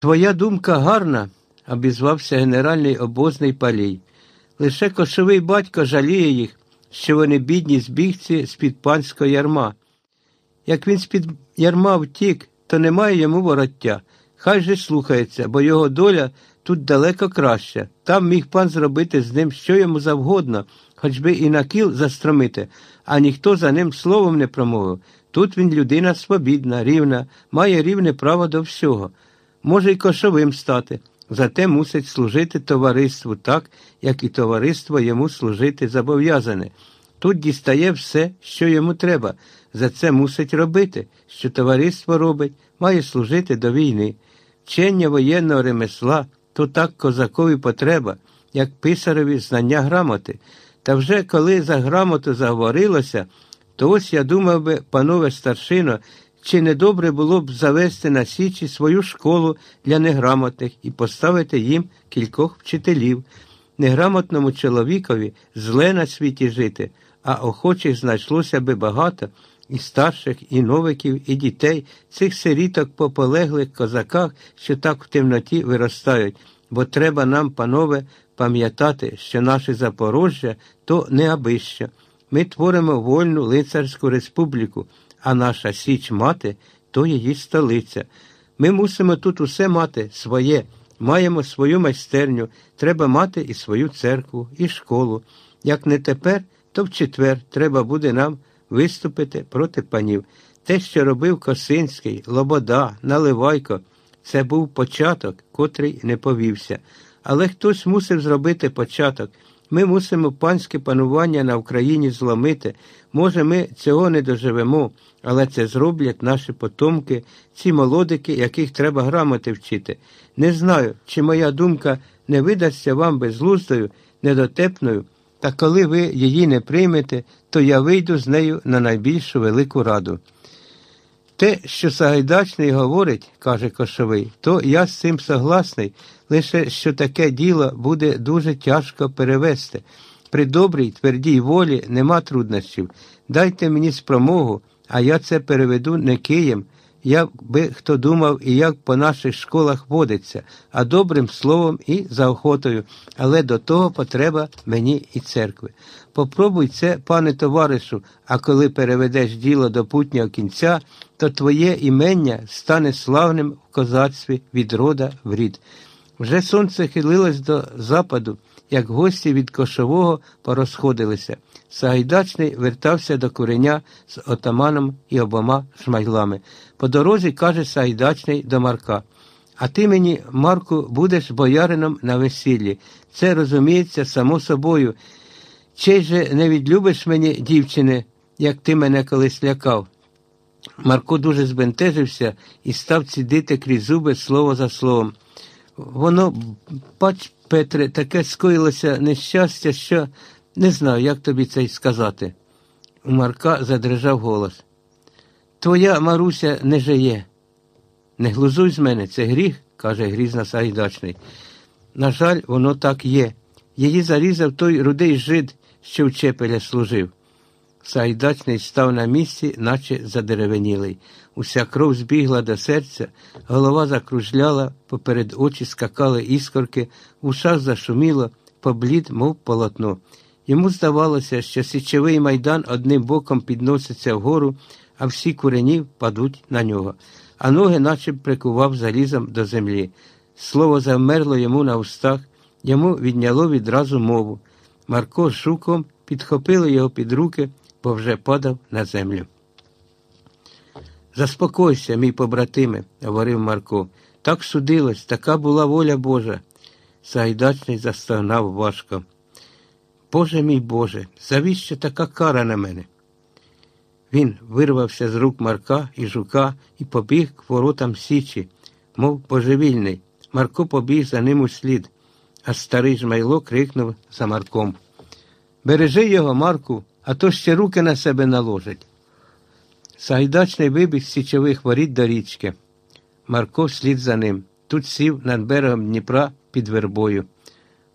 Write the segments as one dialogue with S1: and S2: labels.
S1: Твоя думка гарна, обізвався генеральний обозний палій. Лише кошовий батько жаліє їх, що вони бідні збігці з-під панського ярма. Як він з-під ярма втік, то немає йому вороття. Хай же слухається, бо його доля тут далеко краща. Там міг пан зробити з ним що йому завгодно, хоч би і на кіл застромити, а ніхто за ним словом не промовив. Тут він людина свобідна, рівна, має рівне право до всього. Може й кошовим стати, зате мусить служити товариству так, як і товариство йому служити зобов'язане. Тут дістає все, що йому треба. За це мусить робити, що товариство робить, має служити до війни. Вчення воєнного ремесла то так козакові потреба, як писарові знання грамоти. Та вже коли за грамоту заговорилося, то ось я думав би, панове старшино, чи не добре було б завести на Січі свою школу для неграмотних і поставити їм кількох вчителів. Неграмотному чоловікові зле на світі жити, а охочих знайшлося би багато і старших, і новиків, і дітей, цих сиріток по полеглих козаках, що так в темноті виростають, бо треба нам, панове, пам'ятати, що наше Запорожжя то не абище. Ми творимо вольну лицарську республіку, а наша Січ мати то її столиця. Ми мусимо тут усе мати своє, маємо свою майстерню, треба мати і свою церкву, і школу. Як не тепер, то в четвер треба буде нам виступити проти панів. Те, що робив Косинський, Лобода, Наливайко, це був початок, котрий не повівся. Але хтось мусив зробити початок. Ми мусимо панське панування на Україні зломити. Може, ми цього не доживемо, але це зроблять наші потомки, ці молодики, яких треба грамоти вчити. Не знаю, чи моя думка не видасться вам безглуздою, недотепною. Та коли ви її не приймете, то я вийду з нею на найбільшу велику раду. Те, що Сагайдачний говорить, каже Кошовий, то я з цим согласний, лише що таке діло буде дуже тяжко перевести. При добрій, твердій волі нема труднощів. Дайте мені спромогу, а я це переведу не києм, як би хто думав і як по наших школах водиться, а добрим словом і заохотою, але до того потреба мені і церкви. Попробуй це, пане товаришу, а коли переведеш діло до путнього кінця, то твоє імення стане славним в козацтві від рода в рід. Вже сонце хилилось до западу, як гості від кошового порозходилися. Сагайдачний вертався до куреня з отаманом і обома шмайлами. По дорозі каже Сагайдачний до Марка. А ти мені, Марку, будеш боярином на весіллі. Це розуміється само собою. Чей же не відлюбиш мені, дівчини, як ти мене колись лякав? Марко дуже збентежився і став цідити крізь зуби слово за словом. Воно, бач, Петре, таке скоїлося нещастя, що не знаю, як тобі це й сказати. У Марка задрижав голос. Твоя Маруся не жиє. Не глузуй з мене, це гріх, каже грізно Сагайдачний. На жаль, воно так є. Її зарізав той рудий жид, що в Чепеля служив. Сагайдачний став на місці, наче задеревенілий. Уся кров збігла до серця, голова закружляла, поперед очі скакали іскорки, в ушах зашуміло, поблід, мов полотно. Йому здавалося, що січовий майдан одним боком підноситься вгору, а всі курені падуть на нього, а ноги наче прикував залізом до землі. Слово завмерло йому на устах, йому відняло відразу мову. Марко з шуком підхопили його під руки, бо вже падав на землю. Заспокойся, мій побратиме, говорив Марко. Так судилось, така була воля Божа. Сайдачний застогнав важко. Боже мій Боже, завіщо така кара на мене? Він вирвався з рук Марка і жука і побіг к воротам Січі, мов божевільний. Марко побіг за ним у слід, а старий жмайло крикнув за Марком. Бережи його, Марку, а то ще руки на себе наложить. Сагайдачний вибіг з січових воріт до річки. Марко вслід за ним. Тут сів над берегом Дніпра під вербою.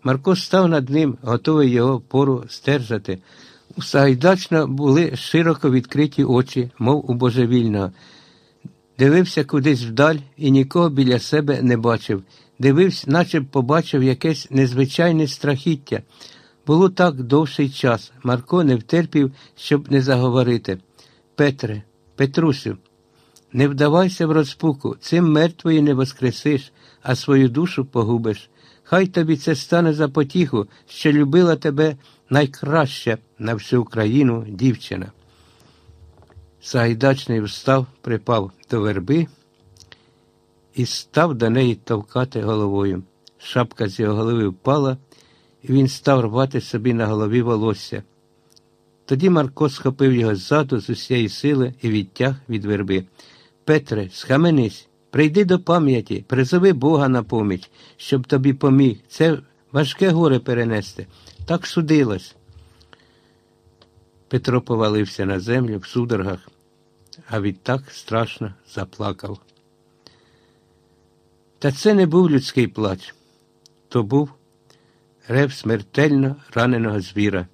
S1: Марко став над ним, готовий його пору стержати. У Сагайдачна були широко відкриті очі, мов у божевільного. Дивився кудись вдаль і нікого біля себе не бачив. Дивився, наче побачив якесь незвичайне страхіття. Було так довший час. Марко не втерпів, щоб не заговорити. Петре, Петрусю, не вдавайся в розпуку, цим мертвої не воскресиш, а свою душу погубиш. Хай тобі це стане за потіху, що любила тебе найкраща на всю Україну дівчина. Сагайдачний встав, припав до верби і став до неї товкати головою. Шапка з його голови впала, він став рвати собі на голові волосся. Тоді Марко схопив його ззаду з усієї сили і відтяг від верби. Петре, схаменись, прийди до пам'яті, призови Бога на поміч, щоб тобі поміг. Це важке горе перенести. Так судилось. Петро повалився на землю в судорогах, а відтак страшно заплакав. Та це не був людський плач, то був рев смертельно раненого звіра.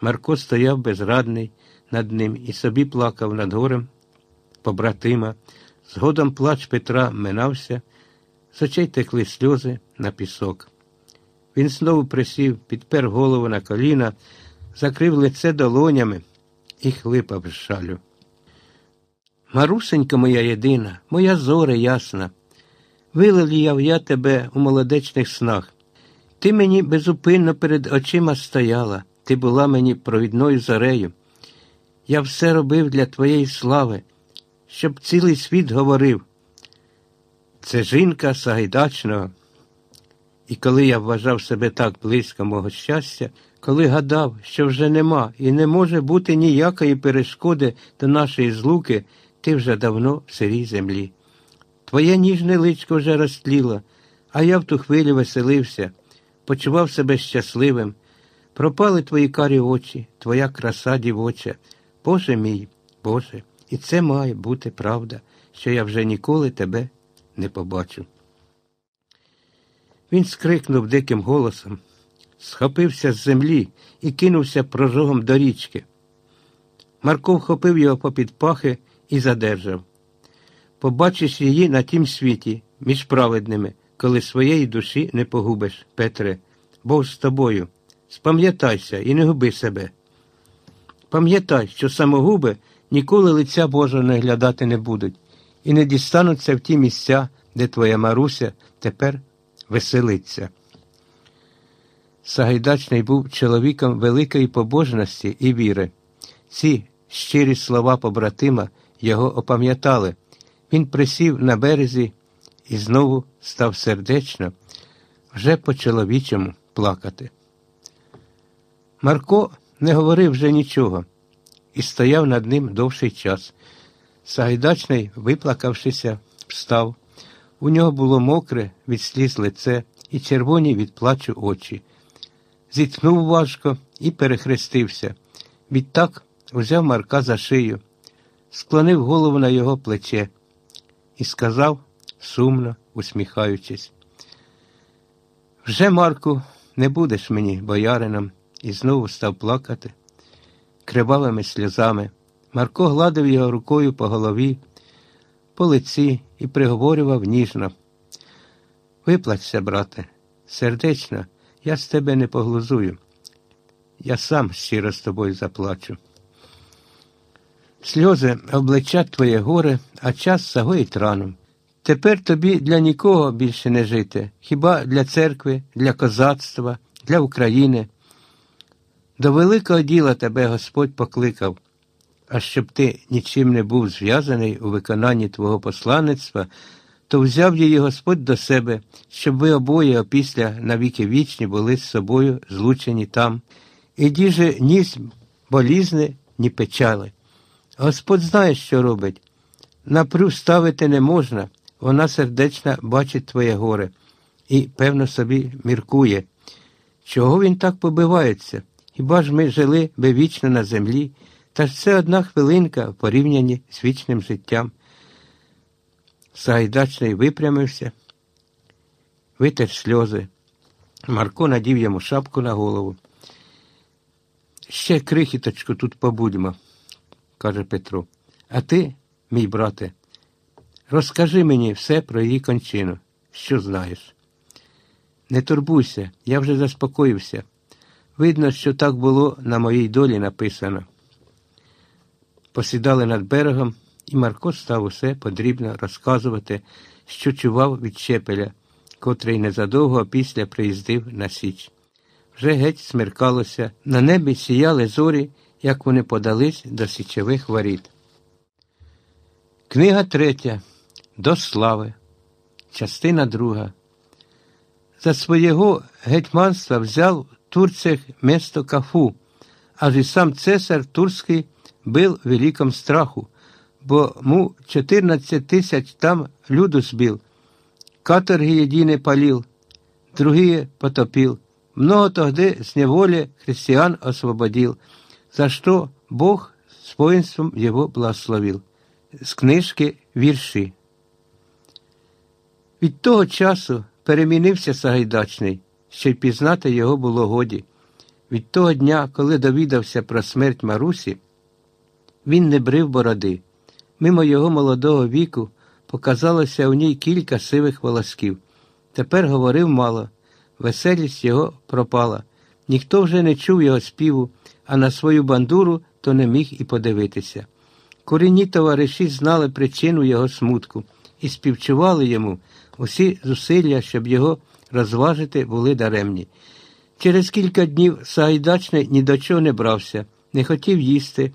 S1: Марко стояв безрадний над ним і собі плакав над горем побратима. Згодом плач Петра минався, з очей текли сльози на пісок. Він знову присів, підпер голову на коліна, закрив лице долонями і хлипав з шалю. Марусенька моя єдина, моя зоре ясна, вилиліяв я тебе у молодечних снах. Ти мені безупинно перед очима стояла, ти була мені провідною зорею. Я все робив для твоєї слави, щоб цілий світ говорив. Це жінка Сагайдачного. І коли я вважав себе так близько мого щастя, коли гадав, що вже нема і не може бути ніякої перешкоди до нашої злуки, ти вже давно в сирій землі. Твоє ніжне личко вже розтліло, а я в ту хвилю веселився, почував себе щасливим. Пропали твої карі очі, твоя краса дівоча. Боже мій, Боже, і це має бути правда, що я вже ніколи тебе не побачу. Він скрикнув диким голосом, схопився з землі і кинувся прожогом до річки. Марко вхопив його попід пахи і задержав. Побачиш її на тім світі, між праведними, коли своєї душі не погубиш, Петре, Бог з тобою. Спам'ятайся і не губи себе. Пам'ятай, що самогуби ніколи лиця Божого не глядати не будуть і не дістануться в ті місця, де твоя Маруся тепер веселиться. Сагайдачний був чоловіком великої побожності і віри. Ці щирі слова побратима його опам'ятали. Він присів на березі і знову став сердечно, вже по чоловічому плакати. Марко не говорив вже нічого і стояв над ним довший час. Сагайдачний, виплакавшися, встав. У нього було мокре від сліз лице і червоні від плачу очі. Зітхнув важко і перехрестився. Відтак узяв Марка за шию, склонив голову на його плече і сказав, сумно усміхаючись, вже, Марку, не будеш мені боярином, і знову став плакати кривавими сльозами. Марко гладив його рукою по голові, по лиці і приговорював ніжно. Виплачся, брате, сердечно, я з тебе не поглузую. Я сам щиро з тобою заплачу. Сльози обличать твоє горе, а час загоїть рану. Тепер тобі для нікого більше не жити, хіба для церкви, для козацтва, для України. До великого діла тебе Господь покликав, а щоб ти нічим не був зв'язаний у виконанні твого посланництва, то взяв її Господь до себе, щоб ви обоє опісля навіки вічні були з собою злучені там, і діже ні болізни, ні печали. Господь знає, що робить. Напрю ставити не можна, вона сердечно бачить твоє горе і, певно, собі міркує. Чого він так побивається? Хіба ж ми жили би вічно на землі, та ж це одна хвилинка в порівнянні з вічним життям. Сагайдачний випрямився, витер сльози. Марко надів йому шапку на голову. Ще крихіточку тут побудьмо, каже Петро. А ти, мій брате, Розкажи мені все про її кончину. Що знаєш? Не турбуйся, я вже заспокоївся. Видно, що так було на моїй долі написано. Посідали над берегом, і Марко став усе подрібно розказувати, що чував від Щепеля, котрий незадовго після приїздив на Січ. Вже геть смеркалося, на небі сіяли зорі, як вони подались до січових воріт. Книга третя. До слави. Частина друга. За свого гетьманства взяв в Турцях місто Кафу, аж і сам цесар Турський был в великом страху, бо му 14 тысяч там люду сбил, каторги единый полил, другие потопил. Много тогда с неволи христиан освободил, за что Бог с воинством его благословил. З книжки вірші. Від того часу перемінився Сагайдачний, що й пізнати його було годі. Від того дня, коли довідався про смерть Марусі, він не брив бороди. Мимо його молодого віку показалося у ній кілька сивих волосків. Тепер говорив мало, веселість його пропала. Ніхто вже не чув його співу, а на свою бандуру то не міг і подивитися. Корінні товариші знали причину його смутку і співчували йому усі зусилля, щоб його розважити, були даремні. Через кілька днів Сагайдачний ні до чого не брався, не хотів їсти,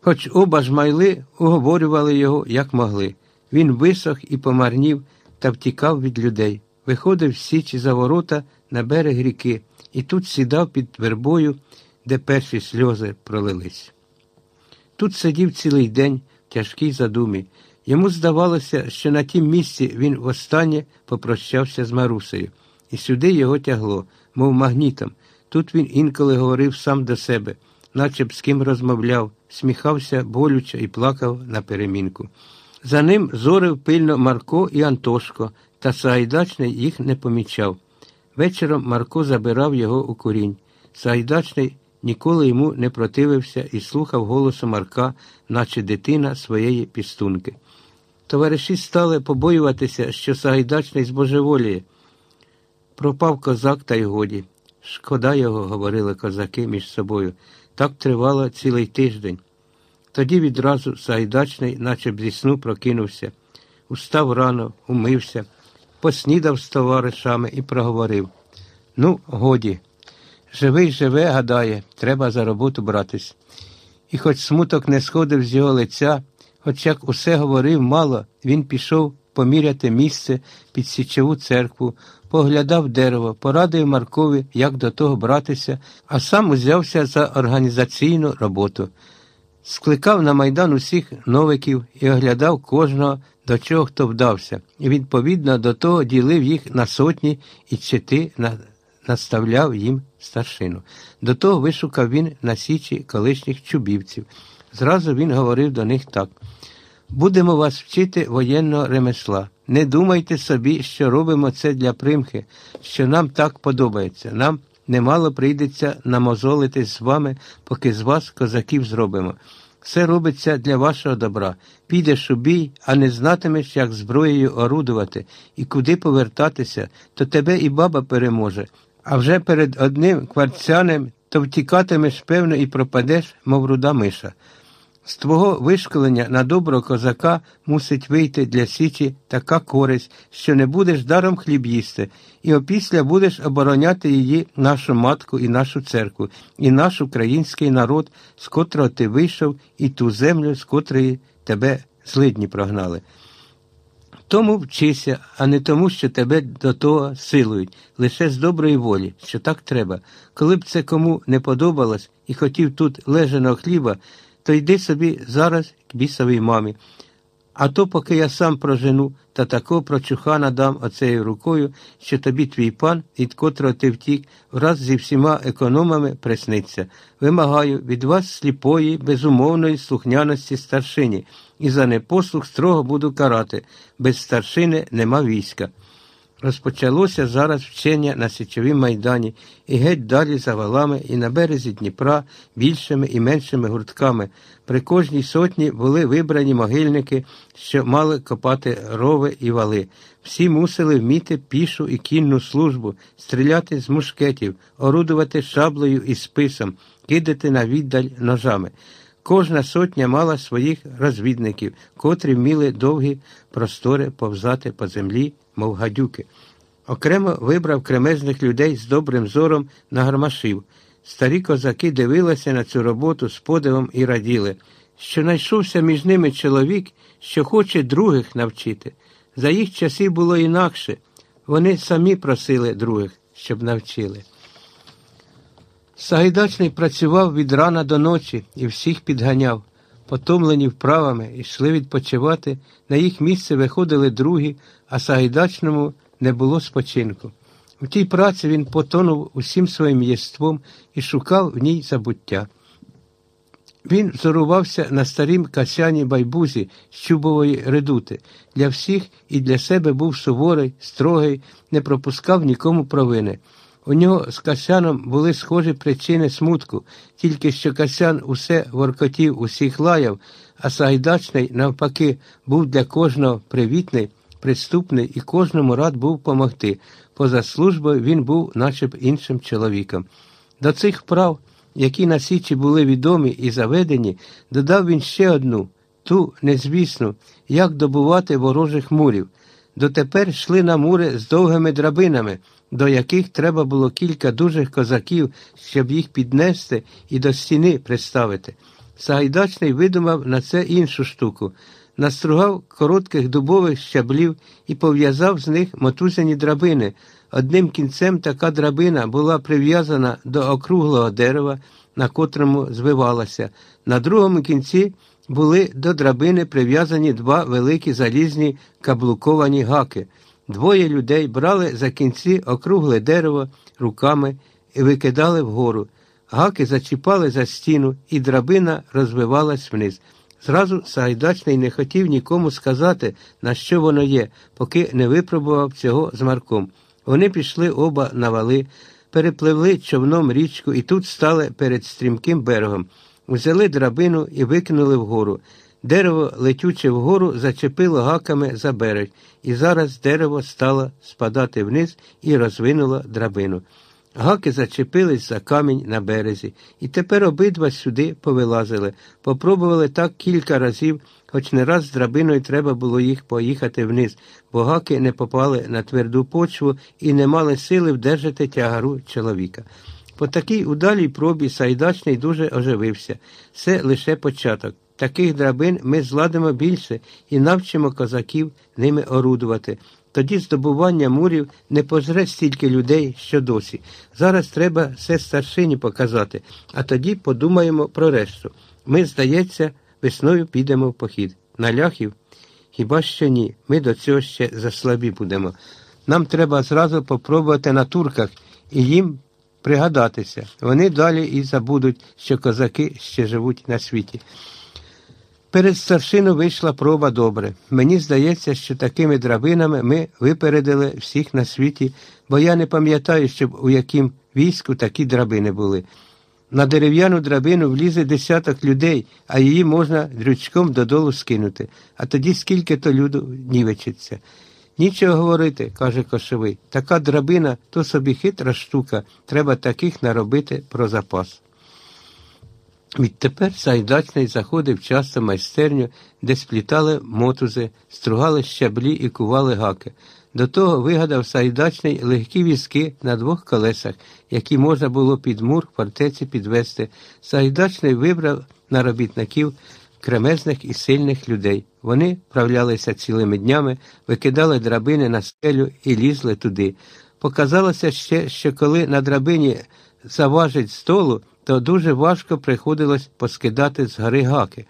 S1: хоч оба ж майли уговорювали його, як могли. Він висох і помарнів та втікав від людей. Виходив з січі за ворота на берег ріки і тут сідав під вербою, де перші сльози пролились. Тут сидів цілий день в тяжкій задумі. Йому здавалося, що на тім місці він востаннє попрощався з Марусею, і сюди його тягло, мов магнітом. Тут він інколи говорив сам до себе, наче б з ким розмовляв, сміхався болюче і плакав на перемінку. За ним зорив пильно Марко і Антошко, та Сагайдачний їх не помічав. Вечором Марко забирав його у курінь. Сагайдачний ніколи йому не противився і слухав голосу Марка, наче дитина своєї пістунки. Товариші стали побоюватися, що Сагайдачний збожеволіє. Пропав козак, та й годі. Шкода його, говорили козаки між собою. Так тривало цілий тиждень. Тоді відразу Сагайдачний, наче б зі сну прокинувся, устав рано, умився, поснідав з товаришами і проговорив Ну, годі. Живий живе, гадає, треба за роботу братись. І хоч смуток не сходив з його лиця, хоч як усе говорив мало, він пішов поміряти місце під січову церкву, поглядав дерево, порадив Маркові, як до того братися, а сам узявся за організаційну роботу. Скликав на майдан усіх новиків і оглядав кожного, до чого хто вдався, і відповідно до того ділив їх на сотні і чити на наставляв їм старшину. До того вишукав він на січі колишніх чубівців. Зразу він говорив до них так: будемо вас вчити воєнного ремесла. Не думайте собі, що робимо це для примхи, що нам так подобається. Нам немало прийдеться намозолитись з вами, поки з вас козаків зробимо. Все робиться для вашого добра. Підеш у бій, а не знатимеш, як зброєю орудувати і куди повертатися, то тебе і баба переможе а вже перед одним кварцянем то втікатимеш, певно, і пропадеш, мов руда миша. З твого вишколення на доброго козака мусить вийти для січі така користь, що не будеш даром хліб їсти, і опісля будеш обороняти її, нашу матку і нашу церкву, і наш український народ, з котрого ти вийшов, і ту землю, з котрої тебе злидні прогнали. Тому вчися, а не тому, що тебе до того силують, лише з доброї волі, що так треба. Коли б це кому не подобалось і хотів тут лежаного хліба, то йди собі зараз к бісовій мамі. А то, поки я сам прожену та такого прочухана дам оцею рукою, що тобі твій пан, від котрого ти втік, враз зі всіма економами присниться. Вимагаю від вас сліпої, безумовної слухняності старшині, і за непослух строго буду карати. Без старшини нема війська. Розпочалося зараз вчення на Січовім майдані і геть далі за валами, і на березі Дніпра більшими і меншими гуртками. При кожній сотні були вибрані могильники, що мали копати рови і вали. Всі мусили вміти пішу і кінну службу, стріляти з мушкетів, орудувати шаблею і списом, кидати на віддаль ножами. Кожна сотня мала своїх розвідників, котрі вміли довгі простори повзати по землі, мов гадюки. Окремо вибрав кремезних людей з добрим зором на гармашів. Старі козаки дивилися на цю роботу з подивом і раділи, що знайшовся між ними чоловік, що хоче других навчити. За їх часів було інакше. Вони самі просили других, щоб навчили. Сагайдачний працював від рана до ночі і всіх підганяв. Потомлені вправами йшли відпочивати, на їх місце виходили другі, а Сагайдачному не було спочинку. У тій праці він потонув усім своїм єством і шукав в ній забуття. Він зорувався на старім касяні байбузі з чубової редути. Для всіх і для себе був суворий, строгий, не пропускав нікому провини. У нього з Касяном були схожі причини смутку, тільки що Касян усе воркотів, усіх лаяв, а Сагайдачний, навпаки, був для кожного привітний, приступний і кожному рад був помогти. Поза службою він був, наче б іншим чоловіком. До цих вправ, які на Січі були відомі і заведені, додав він ще одну ту незвісну, як добувати ворожих мурів. Дотепер йшли на мури з довгими драбинами до яких треба було кілька дужих козаків, щоб їх піднести і до стіни приставити. Сагайдачний видумав на це іншу штуку, настругав коротких дубових щаблів і пов'язав з них мотузяні драбини. Одним кінцем така драбина була прив'язана до округлого дерева, на котрому звивалася. На другому кінці були до драбини прив'язані два великі залізні каблуковані гаки. Двоє людей брали за кінці округле дерево руками і викидали вгору. Гаки зачіпали за стіну, і драбина розвивалась вниз. Зразу Сагайдачний не хотів нікому сказати, на що воно є, поки не випробував цього з Марком. Вони пішли оба на вали, перепливли човном річку і тут стали перед стрімким берегом. Взяли драбину і викинули вгору. Дерево, летюче вгору, зачепило гаками за берег, і зараз дерево стало спадати вниз і розвинуло драбину. Гаки зачепились за камінь на березі, і тепер обидва сюди повилазили. Попробували так кілька разів, хоч не раз з драбиною треба було їх поїхати вниз, бо гаки не попали на тверду почву і не мали сили вдержати тягару чоловіка. По такій удалій пробі Сайдачний дуже оживився. Це лише початок. Таких драбин ми зладимо більше і навчимо козаків ними орудувати. Тоді здобування мурів не пожре стільки людей, що досі. Зараз треба все старшині показати, а тоді подумаємо про решту. Ми, здається, весною підемо в похід. На ляхів? Хіба що ні. Ми до цього ще заслабі будемо. Нам треба зразу попробувати на турках і їм пригадатися. Вони далі і забудуть, що козаки ще живуть на світі. Перед старшину вийшла проба добре. Мені здається, що такими драбинами ми випередили всіх на світі, бо я не пам'ятаю, щоб у яким війську такі драбини були. На дерев'яну драбину влізе десяток людей, а її можна дрючком додолу скинути, а тоді скільки то люду нівечиться. Нічого говорити, каже Кошовий. Така драбина то собі хитра штука, треба таких наробити про запас. Відтепер Сайдачний заходив часто майстерню, де сплітали мотузи, стругали щаблі і кували гаки. До того вигадав Сайдачний легкі візки на двох колесах, які можна було під мур в фортеці підвести. Сайдачний вибрав на робітників кремезних і сильних людей. Вони вправлялися цілими днями, викидали драбини на скелю і лізли туди. Показалося ще, що коли на драбині заважить столу, то дуже важко приходилось поскидати з гори гаки.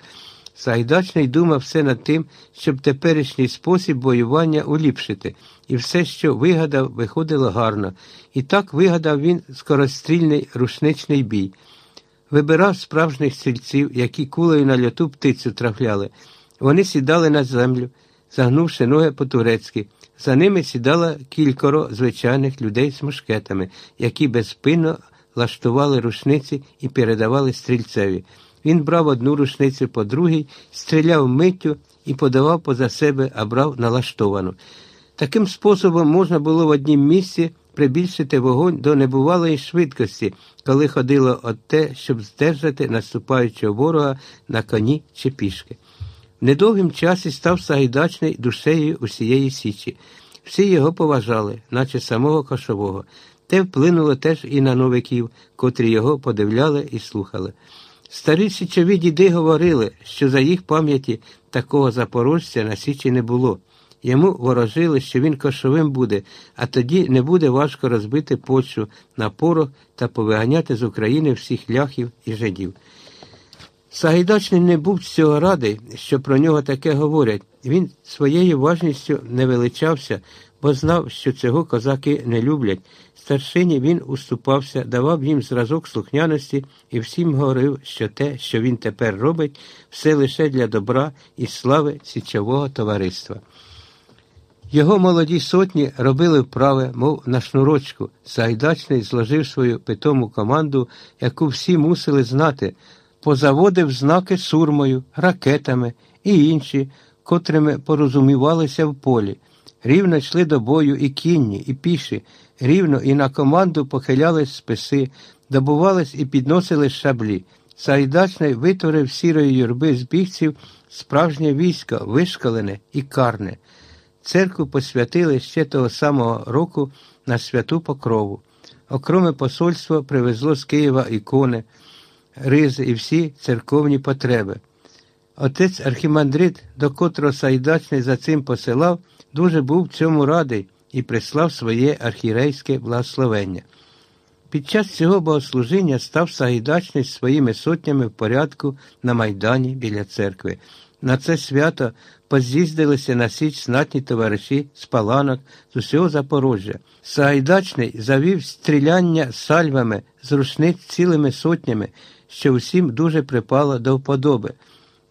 S1: Сайдачний думав все над тим, щоб теперішній спосіб воювання уліпшити, і все, що вигадав, виходило гарно. І так вигадав він скорострільний рушничний бій. Вибирав справжніх стрільців, які кулею на льоту птицю трафляли. Вони сідали на землю, загнувши ноги по-турецьки, За ними сідало кількоро звичайних людей з мушкетами, які безпинно лаштували рушниці і передавали стрільцеві. Він брав одну рушницю по другій, стріляв миттю і подавав поза себе, а брав налаштовану. Таким способом можна було в однім місці прибільшити вогонь до небувалої швидкості, коли ходило от те, щоб здержати наступаючого ворога на коні чи пішки. В недовгім часі став Сагайдачний душею усієї Січі. Всі його поважали, наче самого кошового. Те вплинуло теж і на новиків, котрі його подивляли і слухали. Старі січові діди говорили, що за їх пам'яті такого запорожця на Січі не було. Йому ворожили, що він кошовим буде, а тоді не буде важко розбити почву на порох та повиганяти з України всіх ляхів і жидів. Сагайдачний не був цього радий, що про нього таке говорять. Він своєю важністю не величався, бо знав, що цього козаки не люблять. Старшині він уступався, давав їм зразок слухняності і всім говорив, що те, що він тепер робить, все лише для добра і слави січового товариства. Його молоді сотні робили вправи, мов на шнурочку. Сагайдачний зложив свою питому команду, яку всі мусили знати, позаводив знаки сурмою, ракетами і інші, котрими порозумівалися в полі. Рівно йшли до бою і кінні, і піші, рівно і на команду похилялись списи, добувались і підносили шаблі. Сагайдачний витворив сірої юрби збігців справжнє військо, вишкалене і карне. Церкву посвятили ще того самого року на святу покрову. Окроме посольство привезло з Києва ікони, ризи і всі церковні потреби. Отець Архімандрит, до котрого Сайдачний за цим посилав, дуже був цьому радий і прислав своє архірейське благословення. Під час цього богослужіння став Сагайдачний своїми сотнями в порядку на Майдані біля церкви. На це свято поз'їздилися на січ знатні товариші з паланок з усього Запорожжя. Сагайдачний завів стріляння сальвами з рушниць цілими сотнями, що усім дуже припало до вподоби.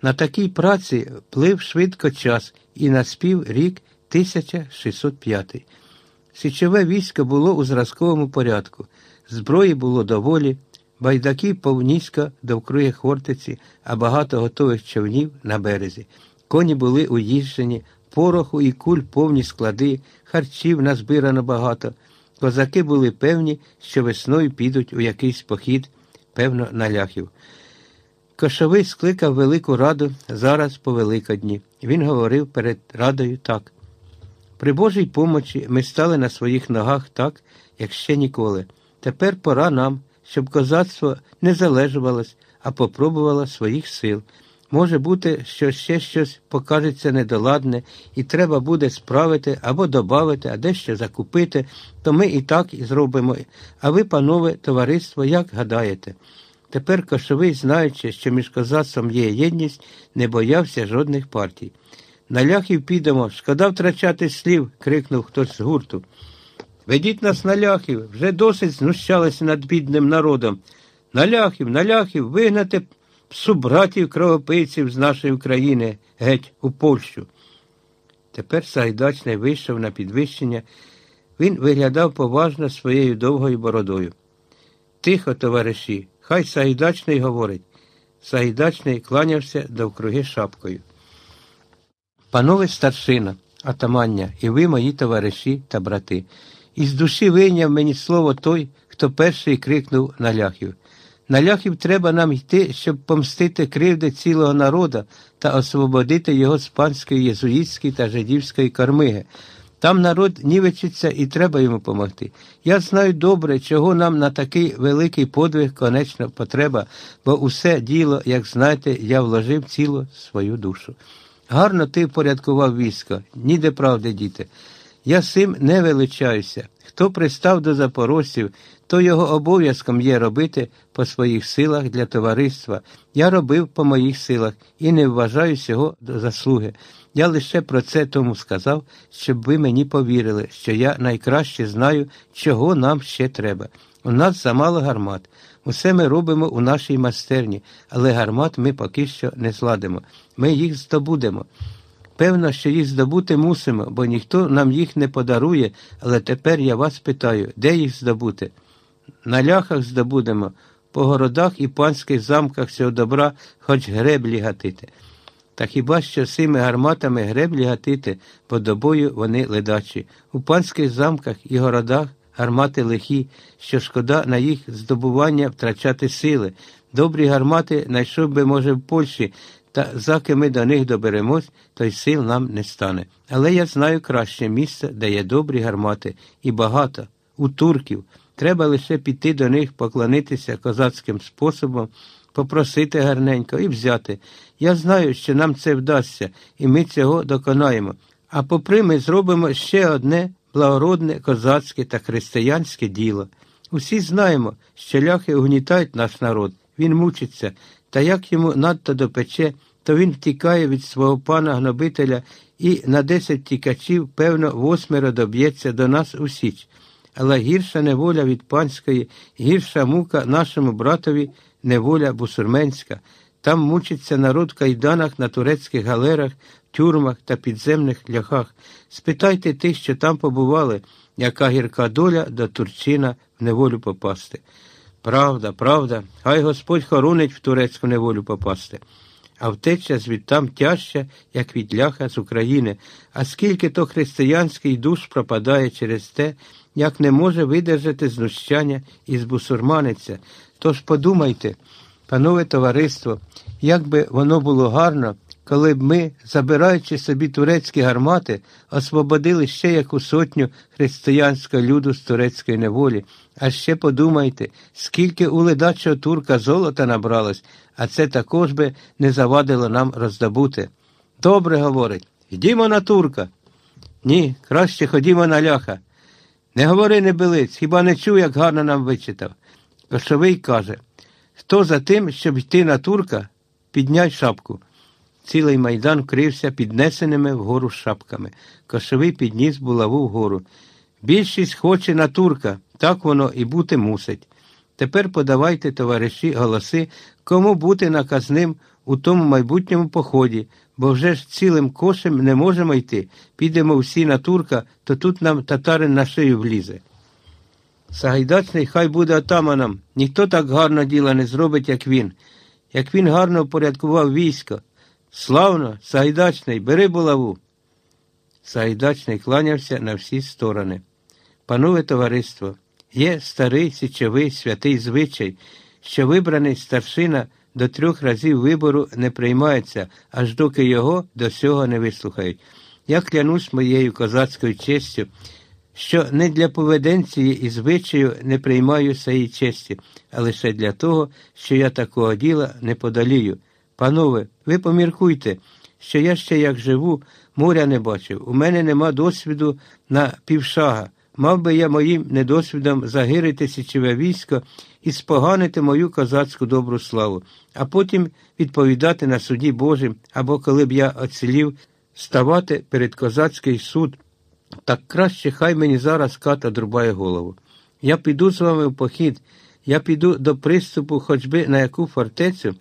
S1: На такій праці плив швидко час і наспів рік 1605. Січове військо було у зразковому порядку, зброї було доволі, байдаки повністю довкруги Хортиці, а багато готових човнів на березі. Коні були уїжджені, пороху і куль повні склади, харчів назбирано багато. Козаки були певні, що весною підуть у якийсь похід, певно, на ляхів. Кошовий скликав велику раду зараз по Великодні. Він говорив перед радою так. При Божій помочі ми стали на своїх ногах так, як ще ніколи. Тепер пора нам, щоб козацтво не залежувалось, а попробувало своїх сил. Може бути, що ще щось покажеться недоладне, і треба буде справити або додати, а дещо закупити, то ми і так і зробимо. А ви, панове, товариство, як гадаєте? Тепер Кошовий, знаючи, що між козацтвом є єдність, не боявся жодних партій. На ляхів підемо, шкода втрачати слів, крикнув хтось з гурту. Ведіть нас на ляхів, вже досить знущалися над бідним народом. На ляхів, на ляхів, вигнати субратів кровопийців з нашої України геть у Польщу. Тепер Сагайдачний вийшов на підвищення. Він виглядав поважно своєю довгою бородою. Тихо, товариші, хай Сагайдачний говорить. Сагайдачний кланявся довкруги шапкою. Панове старшина, атамання, і ви, мої товариші та брати, із душі вийняв мені слово той, хто перший крикнув на ляхів. На ляхів треба нам йти, щоб помстити кривди цілого народа та освободити його з панської єзуїтської та жидівської кормиги. Там народ нівечиться і треба йому помогти. Я знаю добре, чого нам на такий великий подвиг конечно потреба, бо усе діло, як знаєте, я вложив цілу свою душу. Гарно ти впорядкував військо, ніде правди, діти. Я цим не величаюся. Хто пристав до запорожців, то його обов'язком є робити по своїх силах для товариства. Я робив по моїх силах і не вважаю цього до заслуги. Я лише про це тому сказав, щоб ви мені повірили, що я найкраще знаю, чого нам ще треба. У нас замало гармат. Усе ми робимо у нашій майстерні, але гармат ми поки що не зладимо. Ми їх здобудемо. Певно, що їх здобути мусимо, бо ніхто нам їх не подарує, але тепер я вас питаю, де їх здобути? На ляхах здобудемо, по городах і панських замках цього добра хоч греблі гатити. Та хіба що цими гарматами греблі гатити, бо добою вони ледачі. У панських замках і городах гармати лихі, що шкода на їх здобування втрачати сили. Добрі гармати знайшов би, може, в Польщі, та заки ми до них доберемось, то й сил нам не стане. Але я знаю краще місце, де є добрі гармати, і багато, у турків. Треба лише піти до них, поклонитися козацьким способом, попросити гарненько і взяти. Я знаю, що нам це вдасться, і ми цього доконаємо. А попри ми зробимо ще одне благородне козацьке та християнське діло. Усі знаємо, що ляхи угнітають наш народ, він мучиться, та як йому надто допече, то він втікає від свого пана гнобителя і на десять тікачів, певно, восьмеро доб'ється до нас у Січ. Але гірша неволя від панської, гірша мука нашому братові неволя бусурменська. Там мучиться народ в кайданах на турецьких галерах, тюрмах та підземних ляхах. Спитайте тих, що там побували, яка гірка доля до Турчина в неволю попасти. Правда, правда, хай Господь хоронить в турецьку неволю попасти. А втеча звідтам тяжча, як від ляха з України, а скільки то християнський душ пропадає через те, як не може видержати знущання із бусурманиця. Тож подумайте, панове товариство, як би воно було гарно, коли б ми, забираючи собі турецькі гармати, освободили ще яку сотню християнського люду з турецької неволі. А ще подумайте, скільки у ледачого турка золота набралось, а це також би не завадило нам роздобути. Добре, говорить, йдімо на турка. Ні, краще ходімо на ляха. Не говори, не билиць, хіба не чув, як гарно нам вичитав. Кошовий каже хто за тим, щоб йти на турка, підняй шапку. Цілий майдан крився піднесеними вгору шапками. Кошовий підніс булаву вгору. Більшість хоче на турка, так воно і бути мусить. Тепер подавайте, товариші, голоси, кому бути наказним у тому майбутньому поході, бо вже ж цілим кошем не можемо йти. Підемо всі на турка, то тут нам татарин на шию влізе. Сагайдачний хай буде отаманом. Ніхто так гарно діла не зробить, як він. Як він гарно впорядкував військо. Славно, Сагайдачний, бери булаву. Сагайдачний кланявся на всі сторони. Панове товариство, є старий січовий святий звичай, що вибраний старшина до трьох разів вибору не приймається, аж доки його до сього не вислухають. Я клянусь моєю козацькою честю, що не для поведенції і звичаю не приймаю своєї честі, а лише для того, що я такого діла не подалію. Панове, ви поміркуйте, що я ще як живу, моря не бачив. У мене нема досвіду на півшага. Мав би я моїм недосвідом загирити січове військо і споганити мою козацьку добру славу, а потім відповідати на суді Божим, або коли б я оцілів, ставати перед козацький суд. Так краще хай мені зараз ката друбає голову. Я піду з вами в похід, я піду до приступу хоч би на яку фортецю,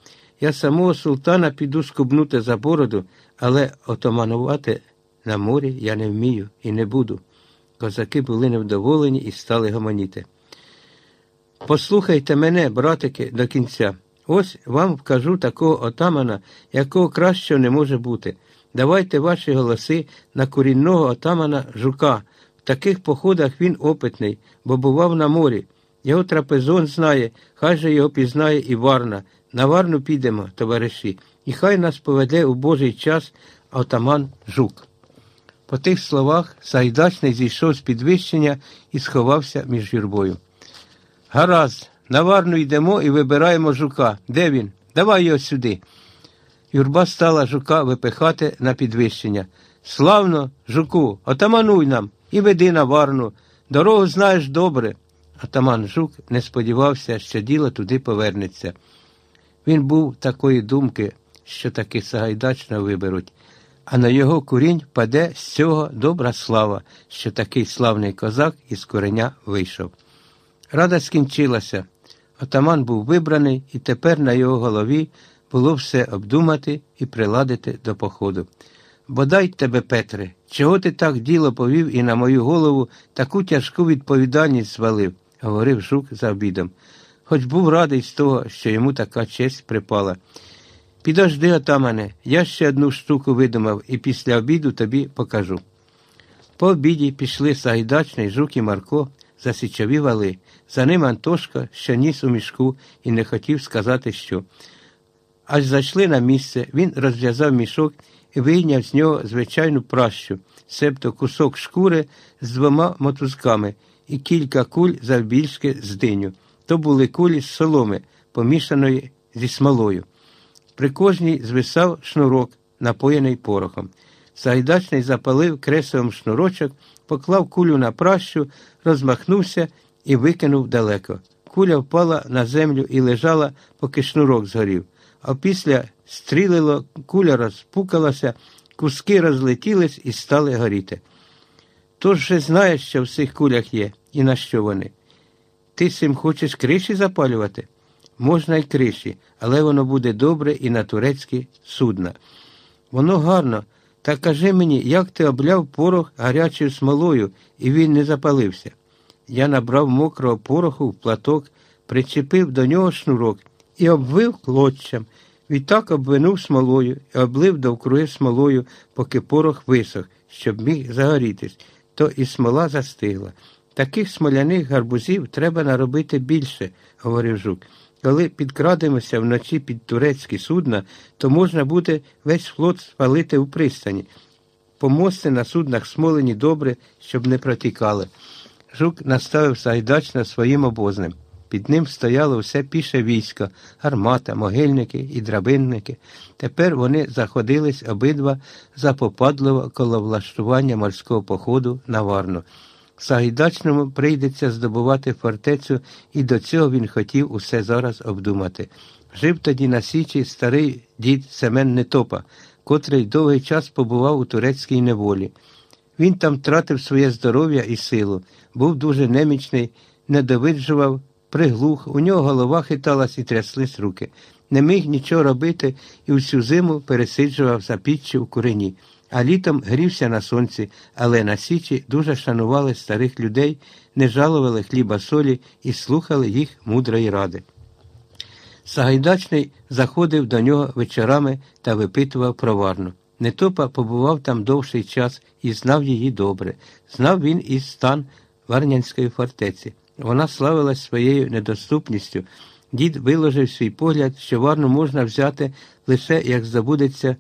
S1: я самого султана піду скубнути за бороду, але отоманувати на морі я не вмію і не буду. Козаки були невдоволені і стали гомоніти. Послухайте мене, братики, до кінця. Ось вам вкажу такого отамана, якого кращого не може бути. Давайте ваші голоси на корінного отамана жука. В таких походах він опитний, бо бував на морі. Його трапезон знає, хай же його пізнає і Варна. На Варну підемо, товариші, і хай нас поведе у Божий час отаман жук. По тих словах Сайдачний зійшов з підвищення і сховався між юрбою. Гаразд, на Варну йдемо і вибираємо жука. Де він? Давай його сюди. Юрба стала жука випихати на підвищення. Славно, жуку, отамануй нам і веди на варну. Дорогу знаєш добре. Атаман жук не сподівався, що діло туди повернеться. Він був такої думки, що таки Сагайдачно виберуть, а на його курінь паде з цього добра слава, що такий славний козак із кореня вийшов. Рада скінчилася. Отаман був вибраний, і тепер на його голові було все обдумати і приладити до походу. Бодай тебе, Петре, чого ти так діло повів і на мою голову таку тяжку відповідальність звалив, говорив жук за обідом. Хоч був радий з того, що йому така честь припала. Підожди, отамане, я ще одну штуку видумав і після обіду тобі покажу. По обіді пішли Сагайдачний, Жук і Марко за січові вали. За ним Антошка, що ніс у мішку і не хотів сказати, що. Аж зайшли на місце, він розв'язав мішок і вийняв з нього звичайну пращу, себто кусок шкури з двома мотузками і кілька куль завбільшки з диню. То були кулі з соломи, помішаної зі смолою. При кожній звисав шнурок, напоєний порохом. Сагайдачний запалив кресовим шнурочок, поклав кулю на пращу, розмахнувся і викинув далеко. Куля впала на землю і лежала, поки шнурок згорів. А після стрілило, куля розпукалася, куски розлетілись і стали горіти. Тож же знаєш, що в цих кулях є, і на що вони. Ти цим хочеш криші запалювати? Можна й криші, але воно буде добре і на турецькі судна. Воно гарно, та кажи мені, як ти обляв порох гарячою смолою, і він не запалився. Я набрав мокрого пороху в платок, причепив до нього шнурок і обвив клоччям. Відтак обвинув смолою і облив довкруги смолою, поки порох висох, щоб міг загорітись, то і смола застигла. Таких смоляних гарбузів треба наробити більше, говорив жук. Коли підкрадемося вночі під турецькі судна, то можна буде весь флот спалити у пристані. Помости на суднах смолені добре, щоб не протікали. Жук наставив Сагайдач на своїм обозним. Під ним стояло все піше військо, гармата, могильники і драбинники. Тепер вони заходились обидва запопадливо коло влаштування морського походу на Варну. Сагайдачному прийдеться здобувати фортецю, і до цього він хотів усе зараз обдумати. Жив тоді на Січі старий дід Семен Нетопа, котрий довгий час побував у турецькій неволі. Він там втратив своє здоров'я і силу, був дуже немічний, недовиджував, приглух, у нього голова хиталась і тряслись руки. Не міг нічого робити і всю зиму пересиджував за піччю в курені а літом грівся на сонці, але на Січі дуже шанували старих людей, не жалували хліба солі і слухали їх мудрої ради. Сагайдачний заходив до нього вечорами та випитував про Варну. Нетопа побував там довший час і знав її добре. Знав він і стан Варнянської фортеці. Вона славилась своєю недоступністю. Дід виложив свій погляд, що варну можна взяти лише як забудеться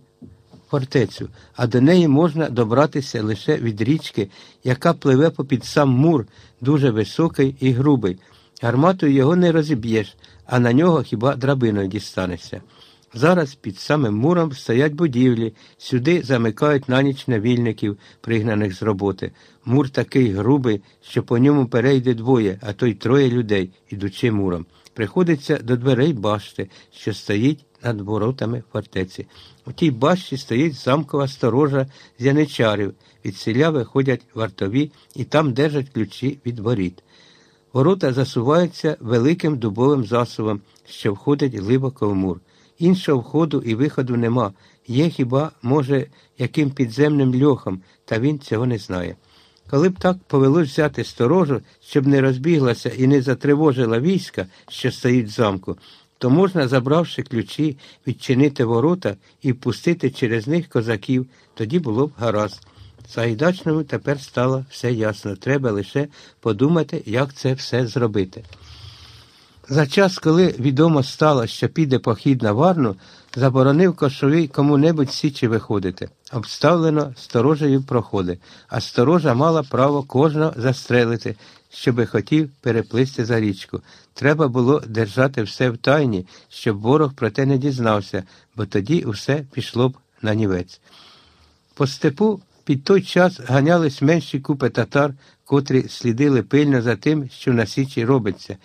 S1: фортецю, а до неї можна добратися лише від річки, яка пливе попід сам мур, дуже високий і грубий. Гарматою його не розіб'єш, а на нього хіба драбиною дістанешся. Зараз під самим муром стоять будівлі, сюди замикають на ніч навільників, пригнаних з роботи. Мур такий грубий, що по ньому перейде двоє, а то й троє людей, ідучи муром. Приходиться до дверей башти, що стоїть над воротами фортеці. У тій башті стоїть замкова сторожа з яничарів, від селя виходять вартові і там держать ключі від воріт. Ворота засуваються великим дубовим засувом, що входить глибоко в мур. Іншого входу і виходу нема. Є хіба, може, яким підземним льохом, та він цього не знає. Коли б так повелось взяти сторожу, щоб не розбіглася і не затривожила війська, що стоїть в замку, то можна, забравши ключі, відчинити ворота і впустити через них козаків, тоді було б гаразд. Сагайдачному тепер стало все ясно. Треба лише подумати, як це все зробити. За час, коли відомо стало, що піде похід на Варну, заборонив кошовий кому-небудь січі виходити. Обставлено сторожею проходи, а сторожа мала право кожного застрелити, щоби хотів переплисти за річку. Треба було держати все в тайні, щоб ворог про те не дізнався, бо тоді усе пішло б на нівець. По степу під той час ганялись менші купи татар, котрі слідили пильно за тим, що на Січі робиться.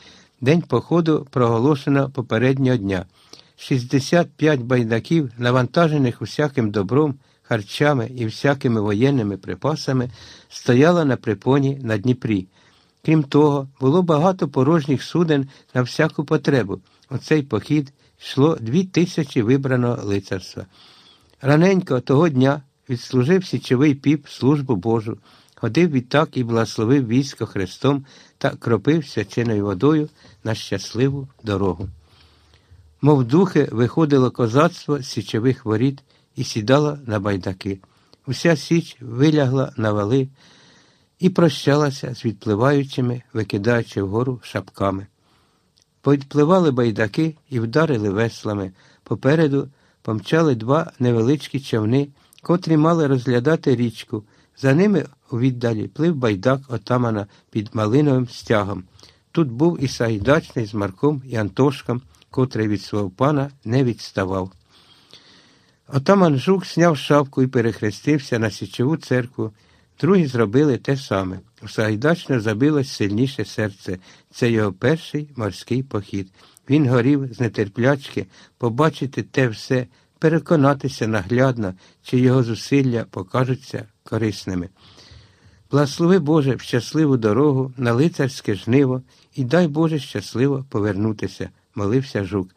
S1: День походу проголошено попереднього дня. 65 байдаків, навантажених усяким добром, харчами і всякими воєнними припасами, стояло на припоні на Дніпрі. Крім того, було багато порожніх суден на всяку потребу. У цей похід йшло дві тисячі вибраного лицарства. Раненько того дня відслужив січовий піп службу Божу, ходив відтак і благословив військо Христом та кропив свяченою водою на щасливу дорогу. Мов духи, виходило козацтво з січових воріт і сідало на байдаки. Уся січ вилягла на вали і прощалася з відпливаючими, викидаючи вгору шапками. Повідпливали байдаки і вдарили веслами. Попереду помчали два невеличкі човни, котрі мали розглядати річку. За ними у віддалі плив байдак отамана під малиновим стягом. Тут був і Сагайдачний з Марком і Антошком, котрий від свого пана не відставав. Отаман Жук зняв шапку і перехрестився на січову церкву. Другі зробили те саме. У Сагайдачно забилось сильніше серце. Це його перший морський похід. Він горів з нетерплячки побачити те все, переконатися наглядно, чи його зусилля покажуться корисними. Благослови Боже в щасливу дорогу на лицарське жниво і дай Боже щасливо повернутися, молився жук.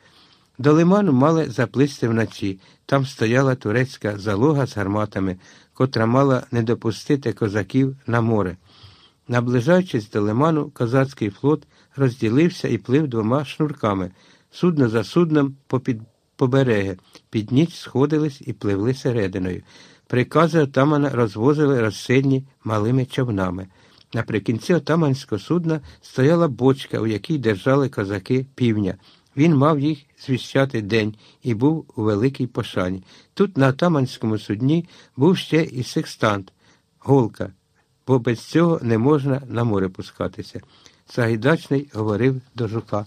S1: До лиману мали заплисти вночі. Там стояла турецька залога з гарматами, котра мала не допустити козаків на море. Наближаючись до лиману, козацький флот розділився і плив двома шнурками, судно за судном попід побереги, під ніч сходились і пливли серединою. Прикази отамана розвозили розсильні малими човнами. Наприкінці отаманського судна стояла бочка, у якій держали козаки півня. Він мав їх звіщати день і був у великій пошані. Тут, на отаманському судні, був ще і секстант, голка, бо без цього не можна на море пускатися. Сагайдачний говорив до жука.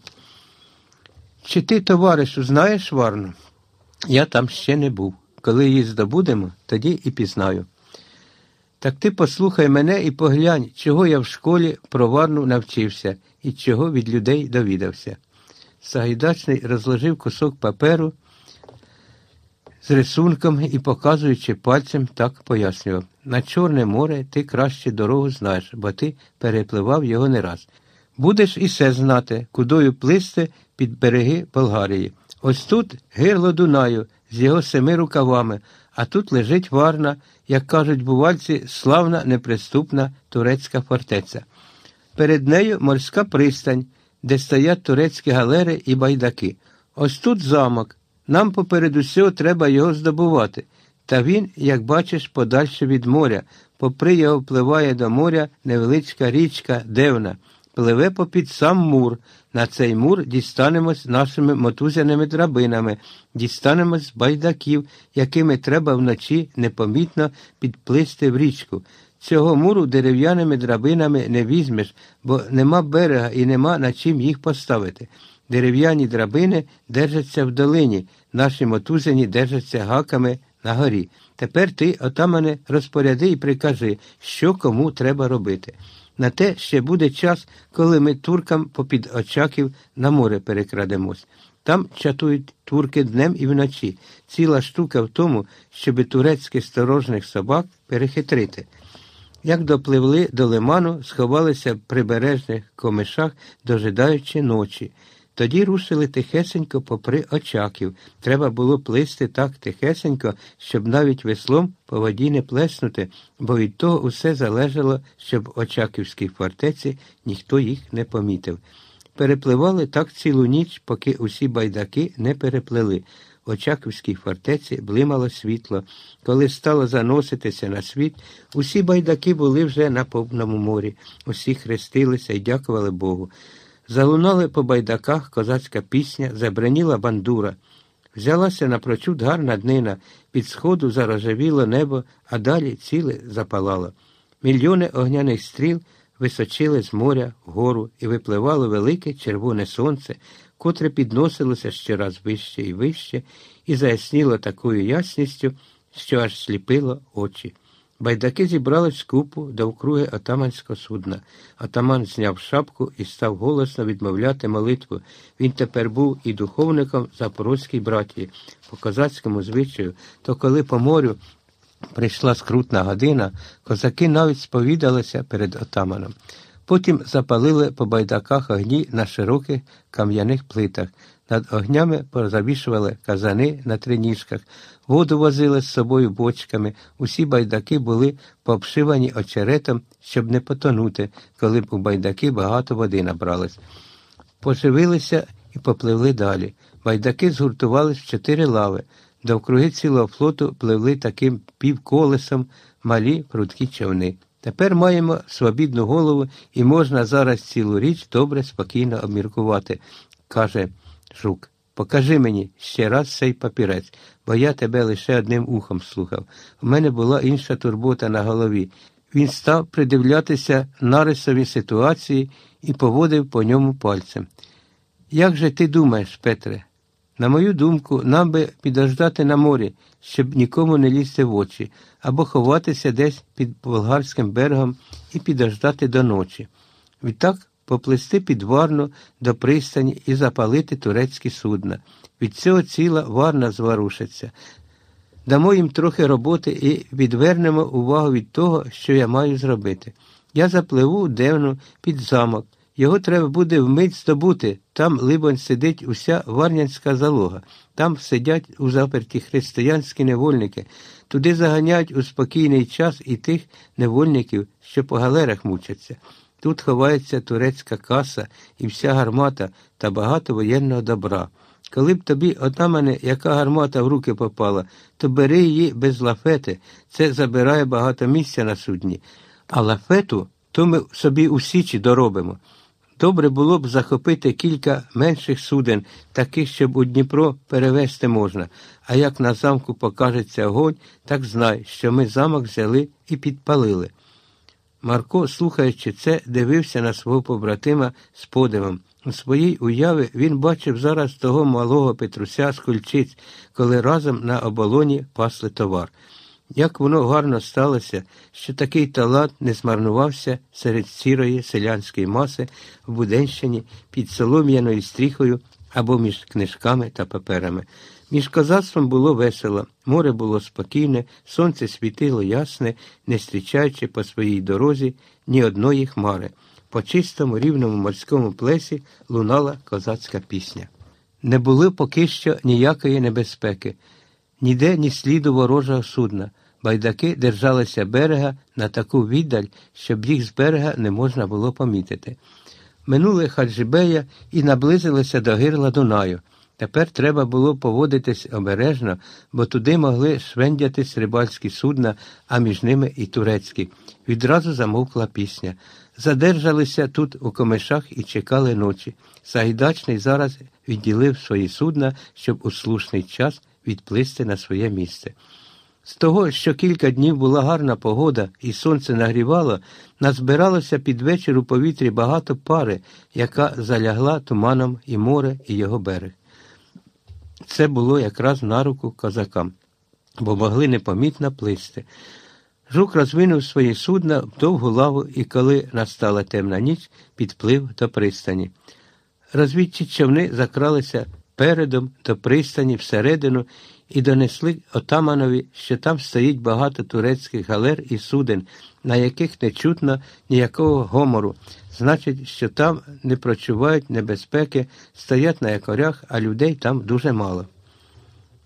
S1: Чи ти, товаришу, знаєш Варну? Я там ще не був. Коли її здобудемо, тоді і пізнаю. Так ти послухай мене і поглянь, чого я в школі про Варну навчився і чого від людей довідався. Сагайдачний розложив кусок паперу з рисунком і, показуючи пальцем, так пояснював. На Чорне море ти краще дорогу знаєш, бо ти перепливав його не раз. Будеш і все знати, кудою плисти під береги Болгарії. Ось тут гирло Дунаю з його семи рукавами, а тут лежить Варна, як кажуть бувальці, славна неприступна турецька фортеця. Перед нею морська пристань, де стоять турецькі галери і байдаки. Ось тут замок. Нам поперед усього треба його здобувати. Та він, як бачиш, подальше від моря. Попри його впливає до моря невеличка річка Девна пливе попід сам мур. На цей мур дістанемось нашими мотузяними драбинами, дістанемось з байдаків, якими треба вночі непомітно підплисти в річку. Цього муру дерев'яними драбинами не візьмеш, бо нема берега і нема на чим їх поставити. Дерев'яні драбини держаться в долині, наші мотузяні держаться гаками на горі. Тепер ти, отамане, розпоряди і прикажи, що кому треба робити. На те ще буде час, коли ми туркам попід очаків на море перекрадемось. Там чатують турки днем і вночі. Ціла штука в тому, щоби турецьких сторожних собак перехитрити. Як допливли до лиману, сховалися в прибережних комишах, дожидаючи ночі. Тоді рушили тихесенько попри очаків. Треба було плисти так тихесенько, щоб навіть веслом по воді не плеснути, бо від того усе залежало, щоб Очаківській фортеці ніхто їх не помітив. Перепливали так цілу ніч, поки усі байдаки не переплили. Очаківській фортеці блимало світло. Коли стало заноситися на світ, усі байдаки були вже на повному морі. Усі хрестилися і дякували Богу. Залунали по байдаках козацька пісня, забреніла бандура. Взялася напрочуд гарна днина, під сходу зарожевіло небо, а далі ціле запалало. Мільйони огняних стріл височили з моря вгору і випливало велике червоне сонце, котре підносилося щораз вище і вище, і заясніло такою ясністю, що аж сліпило очі. Байдаки зібрались купу довкруги отаманського судна. Отаман зняв шапку і став голосно відмовляти молитву. Він тепер був і духовником запорозькій братії. По козацькому звичаю, то коли по морю прийшла скрутна година, козаки навіть сповідалися перед отаманом. Потім запалили по байдаках огні на широких кам'яних плитах. Над огнями позавішували казани на триніжках, воду возили з собою бочками. Усі байдаки були пообшивані очеретом, щоб не потонути, коли б у байдаки багато води набралось. Поживилися і попливли далі. Байдаки згуртувались в чотири лави. Довкруги цілого флоту пливли таким півколесом малі прудкі човни. Тепер маємо свобідну голову і можна зараз цілу річ добре, спокійно обміркувати, каже Жук. Покажи мені ще раз цей папірець, бо я тебе лише одним ухом слухав. У мене була інша турбота на голові. Він став придивлятися нарисові ситуації і поводив по ньому пальцем. Як же ти думаєш, Петре? На мою думку, нам би підождати на морі, щоб нікому не лізти в очі, або ховатися десь під болгарським берегом і підождати до ночі. Відтак поплисти під Варну до пристані і запалити турецькі судна. Від цього ціла Варна зворушиться. Дамо їм трохи роботи і відвернемо увагу від того, що я маю зробити. Я запливу у Девну під замок. Його треба буде вмить здобути. Там, либонь, сидить уся варнянська залога. Там сидять у заперті християнські невольники. Туди заганяють у спокійний час і тих невольників, що по галерах мучаться. Тут ховається турецька каса і вся гармата та багато воєнного добра. Коли б тобі, отамане, яка гармата в руки попала, то бери її без лафети, це забирає багато місця на судні. А лафету то ми собі у січі доробимо. Добре було б захопити кілька менших суден, таких, щоб у Дніпро перевезти можна. А як на замку покажеться огонь, так знай, що ми замок взяли і підпалили. Марко, слухаючи це, дивився на свого побратима з подивом. У своїй уяві він бачив зараз того малого Петруся з кульчиць, коли разом на оболоні пасли товар. Як воно гарно сталося, що такий талант не змарнувався серед сірої селянської маси в Буденщині під солом'яною стріхою або між книжками та паперами. Між козацтвом було весело, море було спокійне, сонце світило ясне, не зустрічаючи по своїй дорозі ні одної хмари. По чистому рівному морському плесі лунала козацька пісня. Не було поки що ніякої небезпеки, ніде ні сліду ворожого судна. Байдаки держалися берега на таку віддаль, щоб їх з берега не можна було помітити. Минули Хаджибея і наблизилися до гирла Дунаю. Тепер треба було поводитись обережно, бо туди могли швендятись рибальські судна, а між ними і турецькі. Відразу замовкла пісня. Задержалися тут у комишах і чекали ночі. Сагайдачний зараз відділив свої судна, щоб у слушний час відплисти на своє місце. З того, що кілька днів була гарна погода і сонце нагрівало, назбиралося під вечір у повітрі багато пари, яка залягла туманом і море, і його берег. Це було якраз на руку козакам, бо могли непомітно плисти. Жук розвинув свої судна в довгу лаву і, коли настала темна ніч, підплив до пристані. Розвідчі човни закралися передом до пристані всередину і донесли отаманові, що там стоїть багато турецьких галер і суден, на яких не чутно ніякого гомору. Значить, що там не прочувають небезпеки, стоять на якорях, а людей там дуже мало.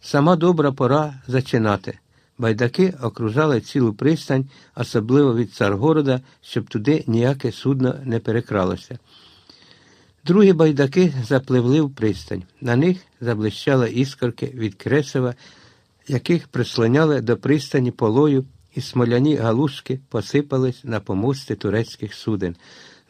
S1: Сама добра пора зачинати. Байдаки окружали цілу пристань, особливо від царгорода, щоб туди ніяке судно не перекралося. Другі байдаки запливли в пристань. На них заблищали іскорки від кресова, яких прислоняли до пристані полою, і смоляні галушки посипались на помости турецьких суден.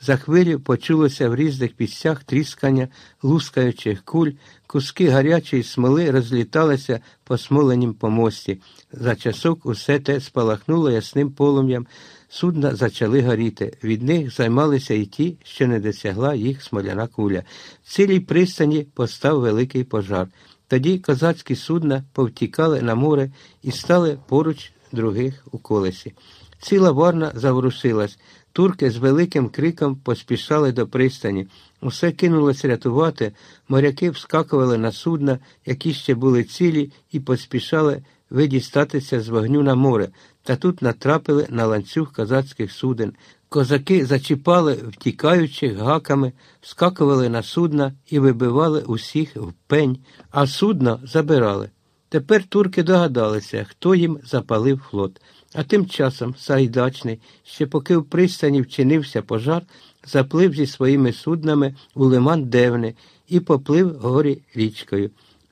S1: За хвилю почулося в різних місцях тріскання лускаючих куль, куски гарячої смоли розліталися по смоленім помості. За часок усе те спалахнуло ясним полум'ям, судна почали горіти. Від них займалися і ті, що не досягла їх смоляна куля. В цілій пристані постав великий пожар. Тоді козацькі судна повтікали на море і стали поруч других у колесі. Ціла варна заворушилась. Турки з великим криком поспішали до пристані. Усе кинулось рятувати, моряки вскакували на судна, які ще були цілі, і поспішали видістатися з вогню на море. Та тут натрапили на ланцюг козацьких суден. Козаки зачіпали втікаючих гаками, вскакували на судна і вибивали усіх в пень, а судна забирали. Тепер турки догадалися, хто їм запалив флот. А тим часом Сайдачний, ще поки в пристані вчинився пожар, заплив зі своїми суднами у лиман Девни і поплив горі річкою.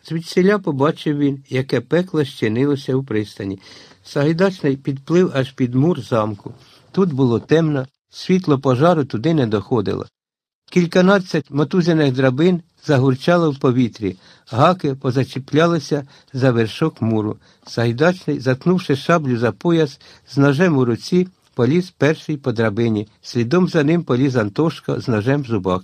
S1: Звідсіля побачив він, яке пекло щинилося у пристані. Сагайдачний підплив аж під мур замку. Тут було темно, світло пожару туди не доходило. Кільканадцять мотузяних драбин загурчало в повітрі, гаки позачіплялися за вершок муру. Сагайдачний, заткнувши шаблю за пояс, з ножем у руці, поліз перший по драбині, слідом за ним поліз Антошка з ножем в зубах.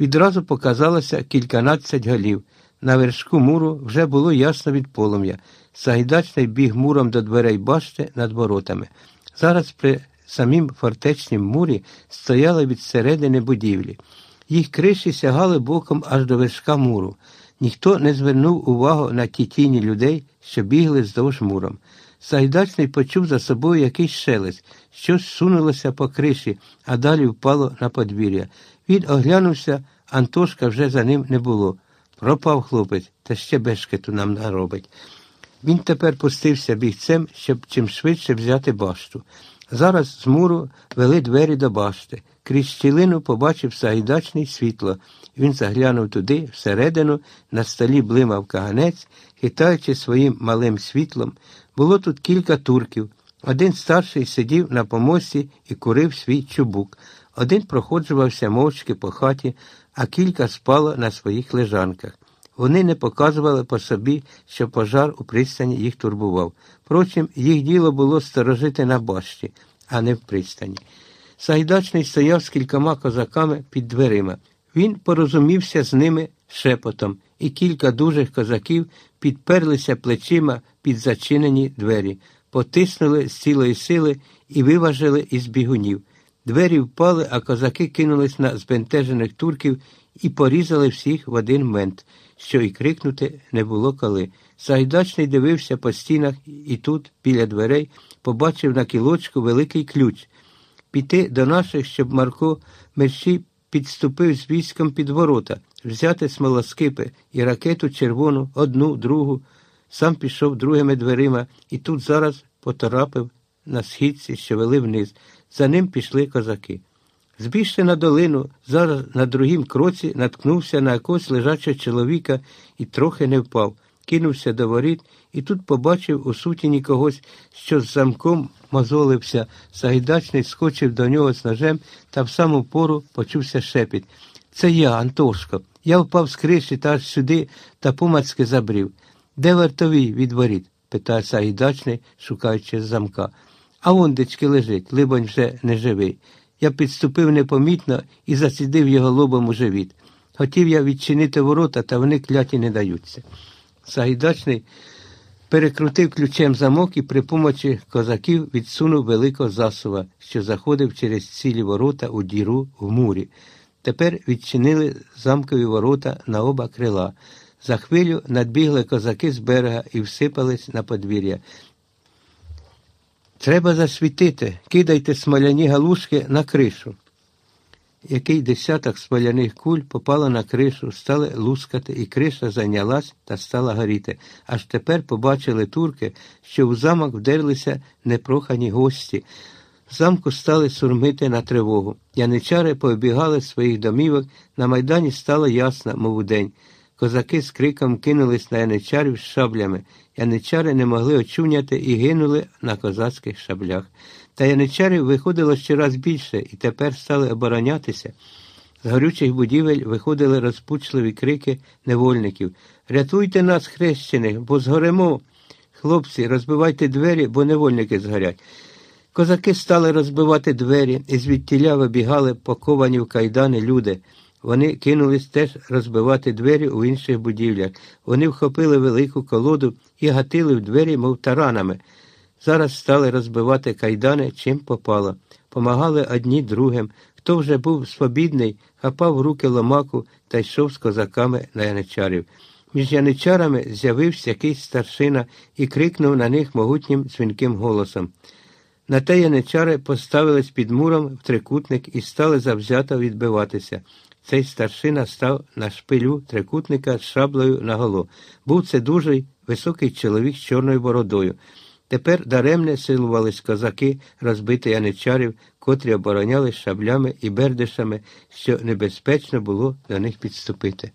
S1: Відразу показалося кільканадцять голів. На вершку муру вже було ясно від полум'я. Сагайдачний біг муром до дверей башти над воротами. Зараз при самім фортечнім мурі стояли від середини будівлі. Їх криші сягали боком аж до вершка муру. Ніхто не звернув увагу на ті тіні людей, що бігли здовж муром. Сайдачний почув за собою якийсь шелест, щось сунулося по криші, а далі впало на подвір'я. Він оглянувся, Антошка вже за ним не було. Пропав хлопець, та ще бешкету нам наробить. Він тепер пустився бігцем, щоб чим швидше взяти башту. Зараз з муру вели двері до башти. Крізь щілину побачив сагайдачний світло. Він заглянув туди, всередину, на столі блимав каганець, хитаючи своїм малим світлом. Було тут кілька турків. Один старший сидів на помості і курив свій чубук. Один проходжувався мовчки по хаті, а кілька спало на своїх лежанках. Вони не показували по собі, що пожар у пристані їх турбував. Впрочем, їх діло було сторожити на башті, а не в пристані. Сайдачний стояв з кількома козаками під дверима. Він порозумівся з ними шепотом, і кілька дужих козаків підперлися плечима під зачинені двері, потиснули з цілої сили і виважили із бігунів. Двері впали, а козаки кинулись на збентежених турків і порізали всіх в один мент, що й крикнути не було коли. Сайдачний дивився по стінах і тут, біля дверей, побачив на кілочку великий ключ. Піти до наших, щоб Марко мерщій підступив з військом під ворота, взяти смолоскипи і ракету червону, одну, другу. Сам пішов другими дверима і тут зараз поторапив на східці, що вели вниз. За ним пішли козаки. Збігши на долину, зараз на другім кроці наткнувся на якогось лежачого чоловіка і трохи не впав, кинувся до воріт і тут побачив у сутіні когось, що з замком мозолився. Сагайдачний скочив до нього з ножем та в саму пору почувся шепіт. Це я, Антошко. Я впав з криші та аж сюди та помацьки забрів. Де вартовий від воріт? питає Сагайдачний, шукаючи замка. А ондечки лежить, либонь вже не живий. Я підступив непомітно і зацідив його лобом у живіт. Хотів я відчинити ворота, та вони кляті не даються. Сагайдачний перекрутив ключем замок і при помочі козаків відсунув великого засува, що заходив через цілі ворота у діру в мурі. Тепер відчинили замкові ворота на оба крила. За хвилю надбігли козаки з берега і всипались на подвір'я. Треба засвітити, кидайте смоляні галушки на кришу. Який десяток смоляних куль попало на кришу, стали лускати, і криша зайнялась та стала горіти. Аж тепер побачили турки, що в замок вдерлися непрохані гості. Замку стали сурмити на тривогу. Яничари пообігали своїх домівок, на майдані стало ясно, мов у день. Козаки з криком кинулись на яничарів з шаблями. Яничари не могли очуняти і гинули на козацьких шаблях. Та яничарів виходило щораз більше і тепер стали оборонятися. З горючих будівель виходили розпучливі крики невольників Рятуйте нас, хрещених, бо згоремо. Хлопці, розбивайте двері, бо невольники згорять. Козаки стали розбивати двері і звідтіля вибігали поковані в кайдани люди. Вони кинулись теж розбивати двері у інших будівлях. Вони вхопили велику колоду і гатили в двері, мов таранами. Зараз стали розбивати кайдани, чим попало. Помагали одні другим. Хто вже був свобідний, хапав руки ломаку та йшов з козаками на яничарів. Між яничарами з'явився якийсь старшина і крикнув на них могутнім дзвінким голосом. На те яничари поставились під муром в трикутник і стали завзято відбиватися. Цей старшина став на шпилю трикутника з шаблею наголо. Був це дуже високий чоловік з чорною бородою. Тепер даремне силувались козаки, розбити яничарів, котрі оборонялись шаблями і бердишами, що небезпечно було до них підступити.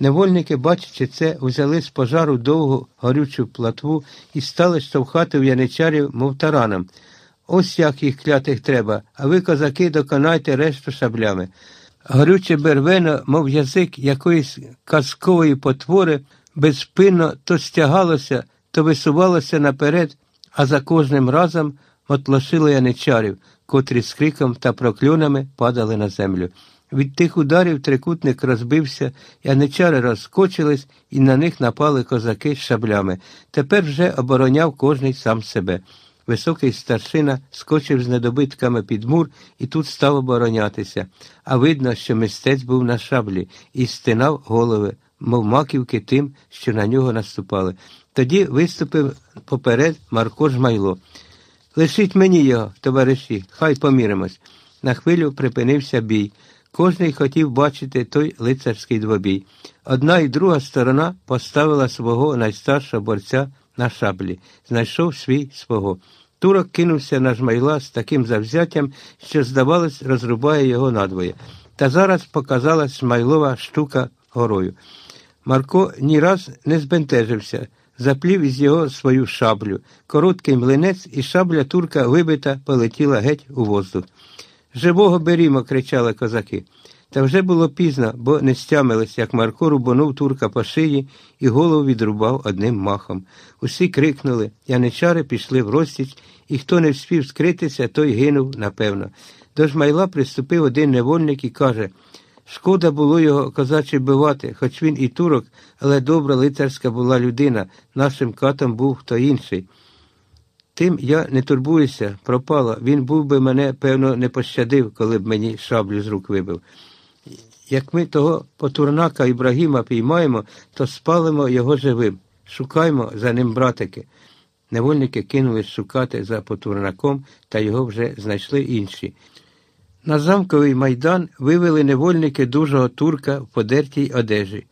S1: Невольники, бачачи це, узяли з пожару довгу горючу платву і стали штовхати в яничарів, мов тараном. Ось як їх клятих треба, а ви, козаки, доконайте решту шаблями. Горюче бервено, мов язик якоїсь казкової потвори, безспинно то стягалося, то висувалося наперед, а за кожним разом мотлошило яничарів, котрі з криком та прокльонами падали на землю. Від тих ударів трикутник розбився, яничари розскочились, і на них напали козаки з шаблями. Тепер вже обороняв кожний сам себе. Високий старшина скочив з недобитками під мур і тут став оборонятися, а видно, що мистець був на шаблі і стинав голови, мов маківки тим, що на нього наступали. Тоді виступив поперед Марко Жмайло. Лишіть мені його, товариші, хай поміримось. На хвилю припинився бій. Кожний хотів бачити той лицарський двобій. Одна і друга сторона поставила свого найстаршого борця на шаблі, знайшов свій свого. Турок кинувся на жмайла з таким завзяттям, що, здавалось, розрубає його надвоє. Та зараз показалась Жмайлова штука горою. Марко ні раз не збентежився, заплів із його свою шаблю. Короткий млинець, і шабля турка вибита, полетіла геть у воздух. Живого берімо, кричали козаки. Та вже було пізно, бо не стямились, як Марко рубанув турка по шиї і голову відрубав одним махом. Усі крикнули, яничари пішли в розтіч, і хто не вспів скритися, той гинув, напевно. До жмайла приступив один невольник і каже Шкода було його козачі бивати, хоч він і турок, але добра лицарська була людина, нашим катом був хто інший. Тим я не турбуюся, пропала. Він був би мене, певно, не пощадив, коли б мені шаблю з рук вибив. Як ми того потурнака Ібрагіма піймаємо, то спалимо його живим. Шукаймо за ним братики. Невольники кинулись шукати за потурнаком, та його вже знайшли інші. На замковий майдан вивели невольники дужого турка в подертій одежі.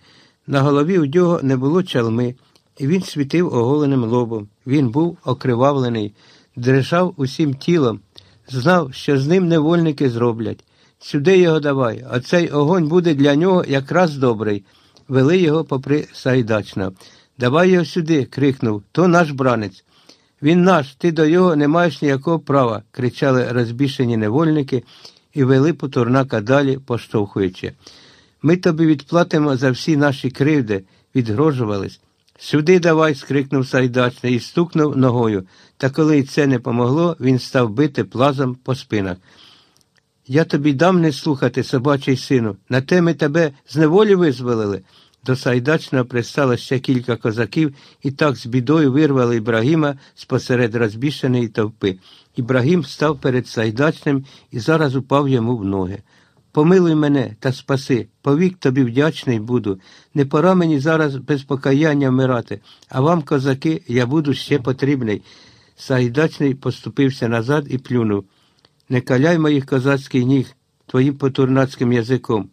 S1: На голові у нього не було чалми, і він світив оголеним лобом. Він був окривавлений, дрижав усім тілом, знав, що з ним невольники зроблять. Сюди його давай, а цей огонь буде для нього якраз добрий. Вели його попри Сайдачна. Давай його сюди, крикнув, то наш бранець. Він наш, ти до його не маєш ніякого права, кричали розбішені невольники і вели потурнака далі, поштовхуючи. Ми тобі відплатимо за всі наші кривди, відгрожувались. Сюди давай, скрикнув Сайдачний і стукнув ногою, та коли й це не помогло, він став бити плазом по спинах. Я тобі дам не слухати, собачий сину, на те ми тебе з неволі визволили. До Сайдачного пристало ще кілька козаків і так з бідою вирвали Ібрагіма спосеред розбішеної товпи. Ібрагім став перед Сайдачним і зараз упав йому в ноги. Помилуй мене та спаси, повік тобі вдячний буду. Не пора мені зараз без покаяння вмирати, а вам, козаки, я буду ще потрібний. Сайдачний поступився назад і плюнув. Не каляй моїх козацьких ніг твоїм потурнацьким язиком.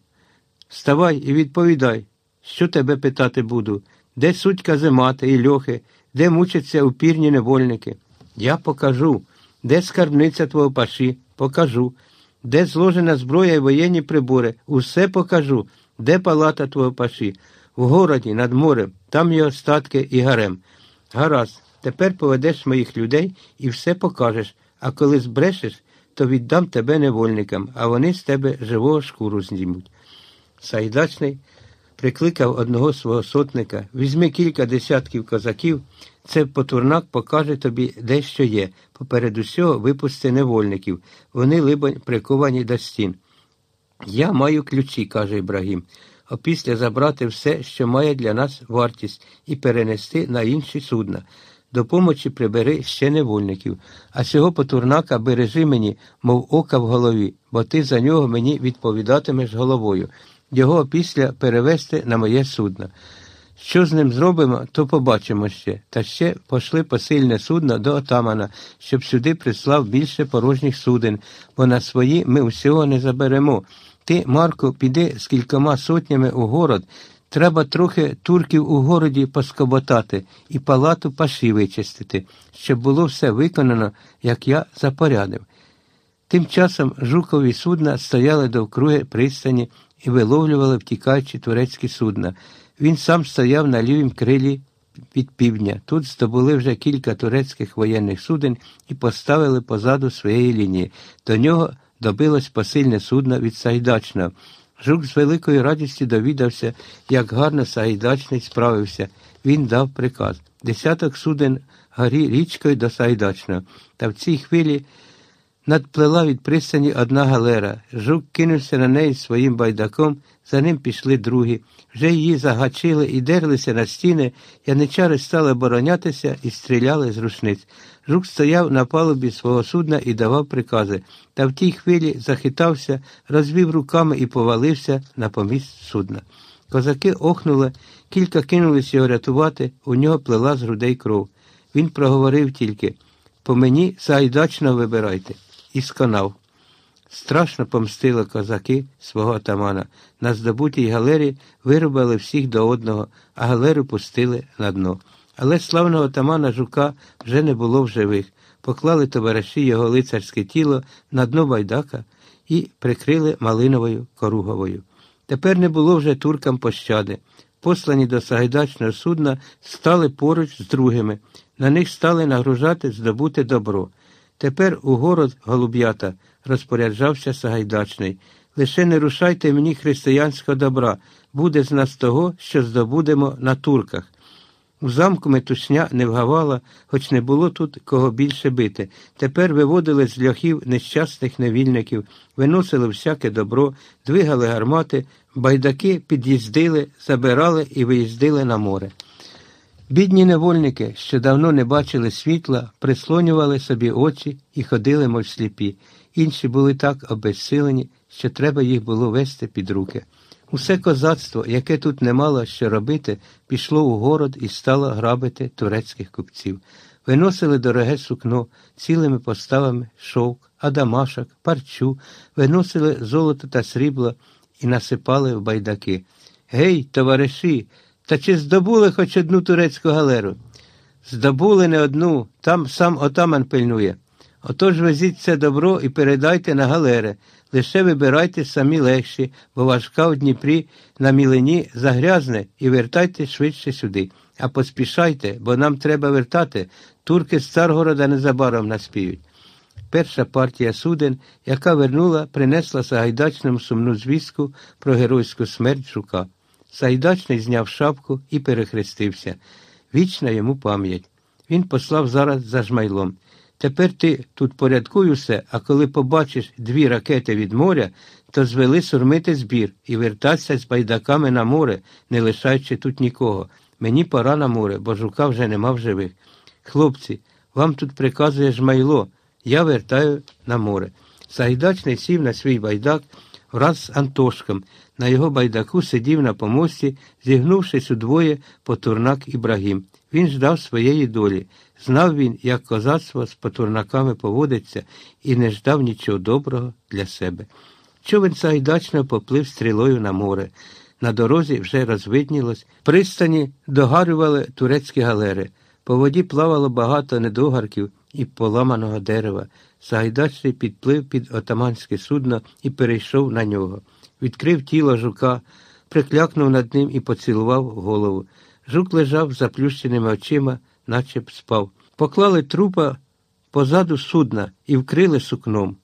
S1: Вставай і відповідай, що тебе питати буду, де суть каземати і льохи, де мучаться упірні невольники. Я покажу, де скарбниця твого паші, покажу, де зложена зброя і воєнні прибори, усе покажу, де палата твого паші, в городі, над морем, там є остатки і гарем. Гаразд, тепер поведеш моїх людей і все покажеш, а коли збрешеш, то віддам тебе невольникам, а вони з тебе живого шкуру знімуть. Сайдачний прикликав одного свого сотника, візьми кілька десятків козаків, це потурнак покаже тобі де що є. Поперед усього випусти невольників. Вони, либонь, приковані до стін. Я маю ключі, каже Ібрагім, опісля забрати все, що має для нас вартість, і перенести на інші судна. До помочі прибери ще невольників, а цього потурнака бережи мені, мов ока в голові, бо ти за нього мені відповідатимеш головою. Його після перевести на моє судно. Що з ним зробимо, то побачимо ще. Та ще пошли посильне судно до отамана, щоб сюди прислав більше порожніх суден, бо на свої ми всього не заберемо. Ти, Марко, піди з кількома сотнями у город. Треба трохи турків у городі поскоботати і палату паші вичистити, щоб було все виконано, як я запорядив. Тим часом жукові судна стояли довкруги пристані і виловлювали втікаючі турецькі судна. Він сам стояв на лівім крилі від півдня. Тут здобули вже кілька турецьких воєнних суден і поставили позаду своєї лінії. До нього добилось посильне судно від Сайдачного. Жук з великою радістю довідався, як гарно Сайдачний справився. Він дав приказ. Десяток суден горі річкою до Сайдачного. Та в цій хвилі надплила від пристані одна галера. Жук кинувся на неї своїм байдаком, за ним пішли другі. Вже її загачили і дерлися на стіни, яничари стали оборонятися і стріляли з рушниць. Жук стояв на палубі свого судна і давав прикази, та в тій хвилі захитався, розвів руками і повалився на поміст судна. Козаки охнули, кілька кинулись його рятувати, у нього плела з грудей кров. Він проговорив тільки по мені сайдачно вибирайте, і сконав. Страшно помстили козаки свого атамана. На здобутій галері вирубали всіх до одного, а галеру пустили на дно. Але славного атамана жука вже не було в живих. Поклали товариші його лицарське тіло на дно байдака і прикрили малиновою коруговою. Тепер не було вже туркам пощади. Послані до Сагайдачного судна стали поруч з другими. На них стали нагружати здобути добро. Тепер у город голуб'ята розпоряджався Сагайдачний. Лише не рушайте мені християнського добра, буде з нас того, що здобудемо на турках. У замку метушня не вгавала, хоч не було тут кого більше бити. Тепер виводили з льохів нещасних невільників, виносили всяке добро, двигали гармати, байдаки під'їздили, забирали і виїздили на море. Бідні невольники, що давно не бачили світла, прислонювали собі очі і ходили, мов сліпі. Інші були так обезсилені, що треба їх було вести під руки. Усе козацтво, яке тут не мало що робити, пішло у город і стало грабити турецьких купців. Виносили дороге сукно цілими поставами шовк, адамашок, парчу, виносили золото та срібло і насипали в байдаки. Гей, товариші, та чи здобули хоч одну турецьку галеру? Здобули не одну, там сам отаман пильнує. Отож везіть це добро і передайте на галери. Лише вибирайте самі легші, бо важка в Дніпрі на мілині загрязне і вертайте швидше сюди. А поспішайте, бо нам треба вертати. Турки з Царгорода незабаром наспіють. Перша партія суден, яка вернула, принесла Сагайдачному сумну звістку про геройську смерть жука. Сайдачний зняв шапку і перехрестився. Вічна йому пам'ять. Він послав зараз за жмайлом. Тепер ти тут порядкуй усе, а коли побачиш дві ракети від моря, то звели сурмити збір і вертатися з байдаками на море, не лишаючи тут нікого. Мені пора на море, бо жука вже нема в живих. Хлопці, вам тут приказує жмайло, я вертаю на море. Сагайдачний сів на свій байдак враз з Антошком. На його байдаку сидів на помості, зігнувшись удвоє потурнак Ібрагім. Він ждав своєї долі. Знав він, як козацтво з потурнаками поводиться, і не ждав нічого доброго для себе. Човен Сагайдачно поплив стрілою на море. На дорозі вже розвиднілось, пристані догарювали турецькі галери. По воді плавало багато недогарків і поламаного дерева. Сагайдачний підплив під отаманське судно і перейшов на нього. Відкрив тіло жука, приклякнув над ним і поцілував голову. Жук лежав заплющеними очима, наче б спав. Поклали трупа позаду судна і вкрили сукном.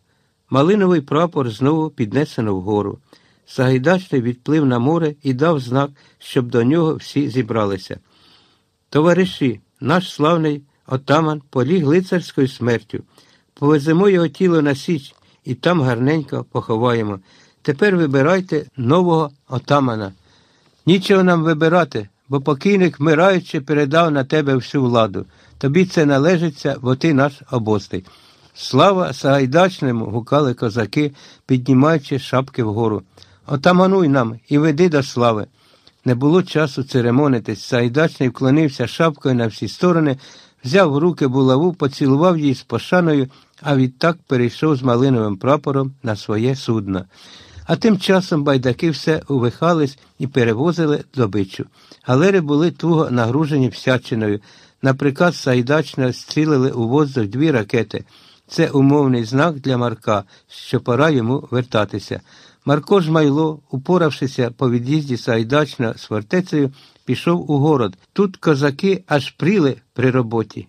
S1: Малиновий прапор знову піднесено вгору. Сагайдачний відплив на море і дав знак, щоб до нього всі зібралися. Товариші, наш славний отаман поліг лицарською смертю. Повеземо його тіло на січ і там гарненько поховаємо. Тепер вибирайте нового отамана. Нічого нам вибирати, бо покійник, вмираючи, передав на тебе всю владу. Тобі це належиться, бо ти наш обостий. Слава Сагайдачному, гукали козаки, піднімаючи шапки вгору. Отамануй нам і веди до слави. Не було часу церемонитись. Сайдачний вклонився шапкою на всі сторони, взяв в руки булаву, поцілував її з пошаною, а відтак перейшов з малиновим прапором на своє судно. А тим часом байдаки все увихались і перевозили добичу. Галери були туго нагружені всячиною. На приказ Сайдачна стрілили у воздух дві ракети. Це умовний знак для Марка, що пора йому вертатися. Марко Жмайло, упоравшися по від'їзді Сайдачна з фортецею, пішов у город. Тут козаки аж пріли при роботі.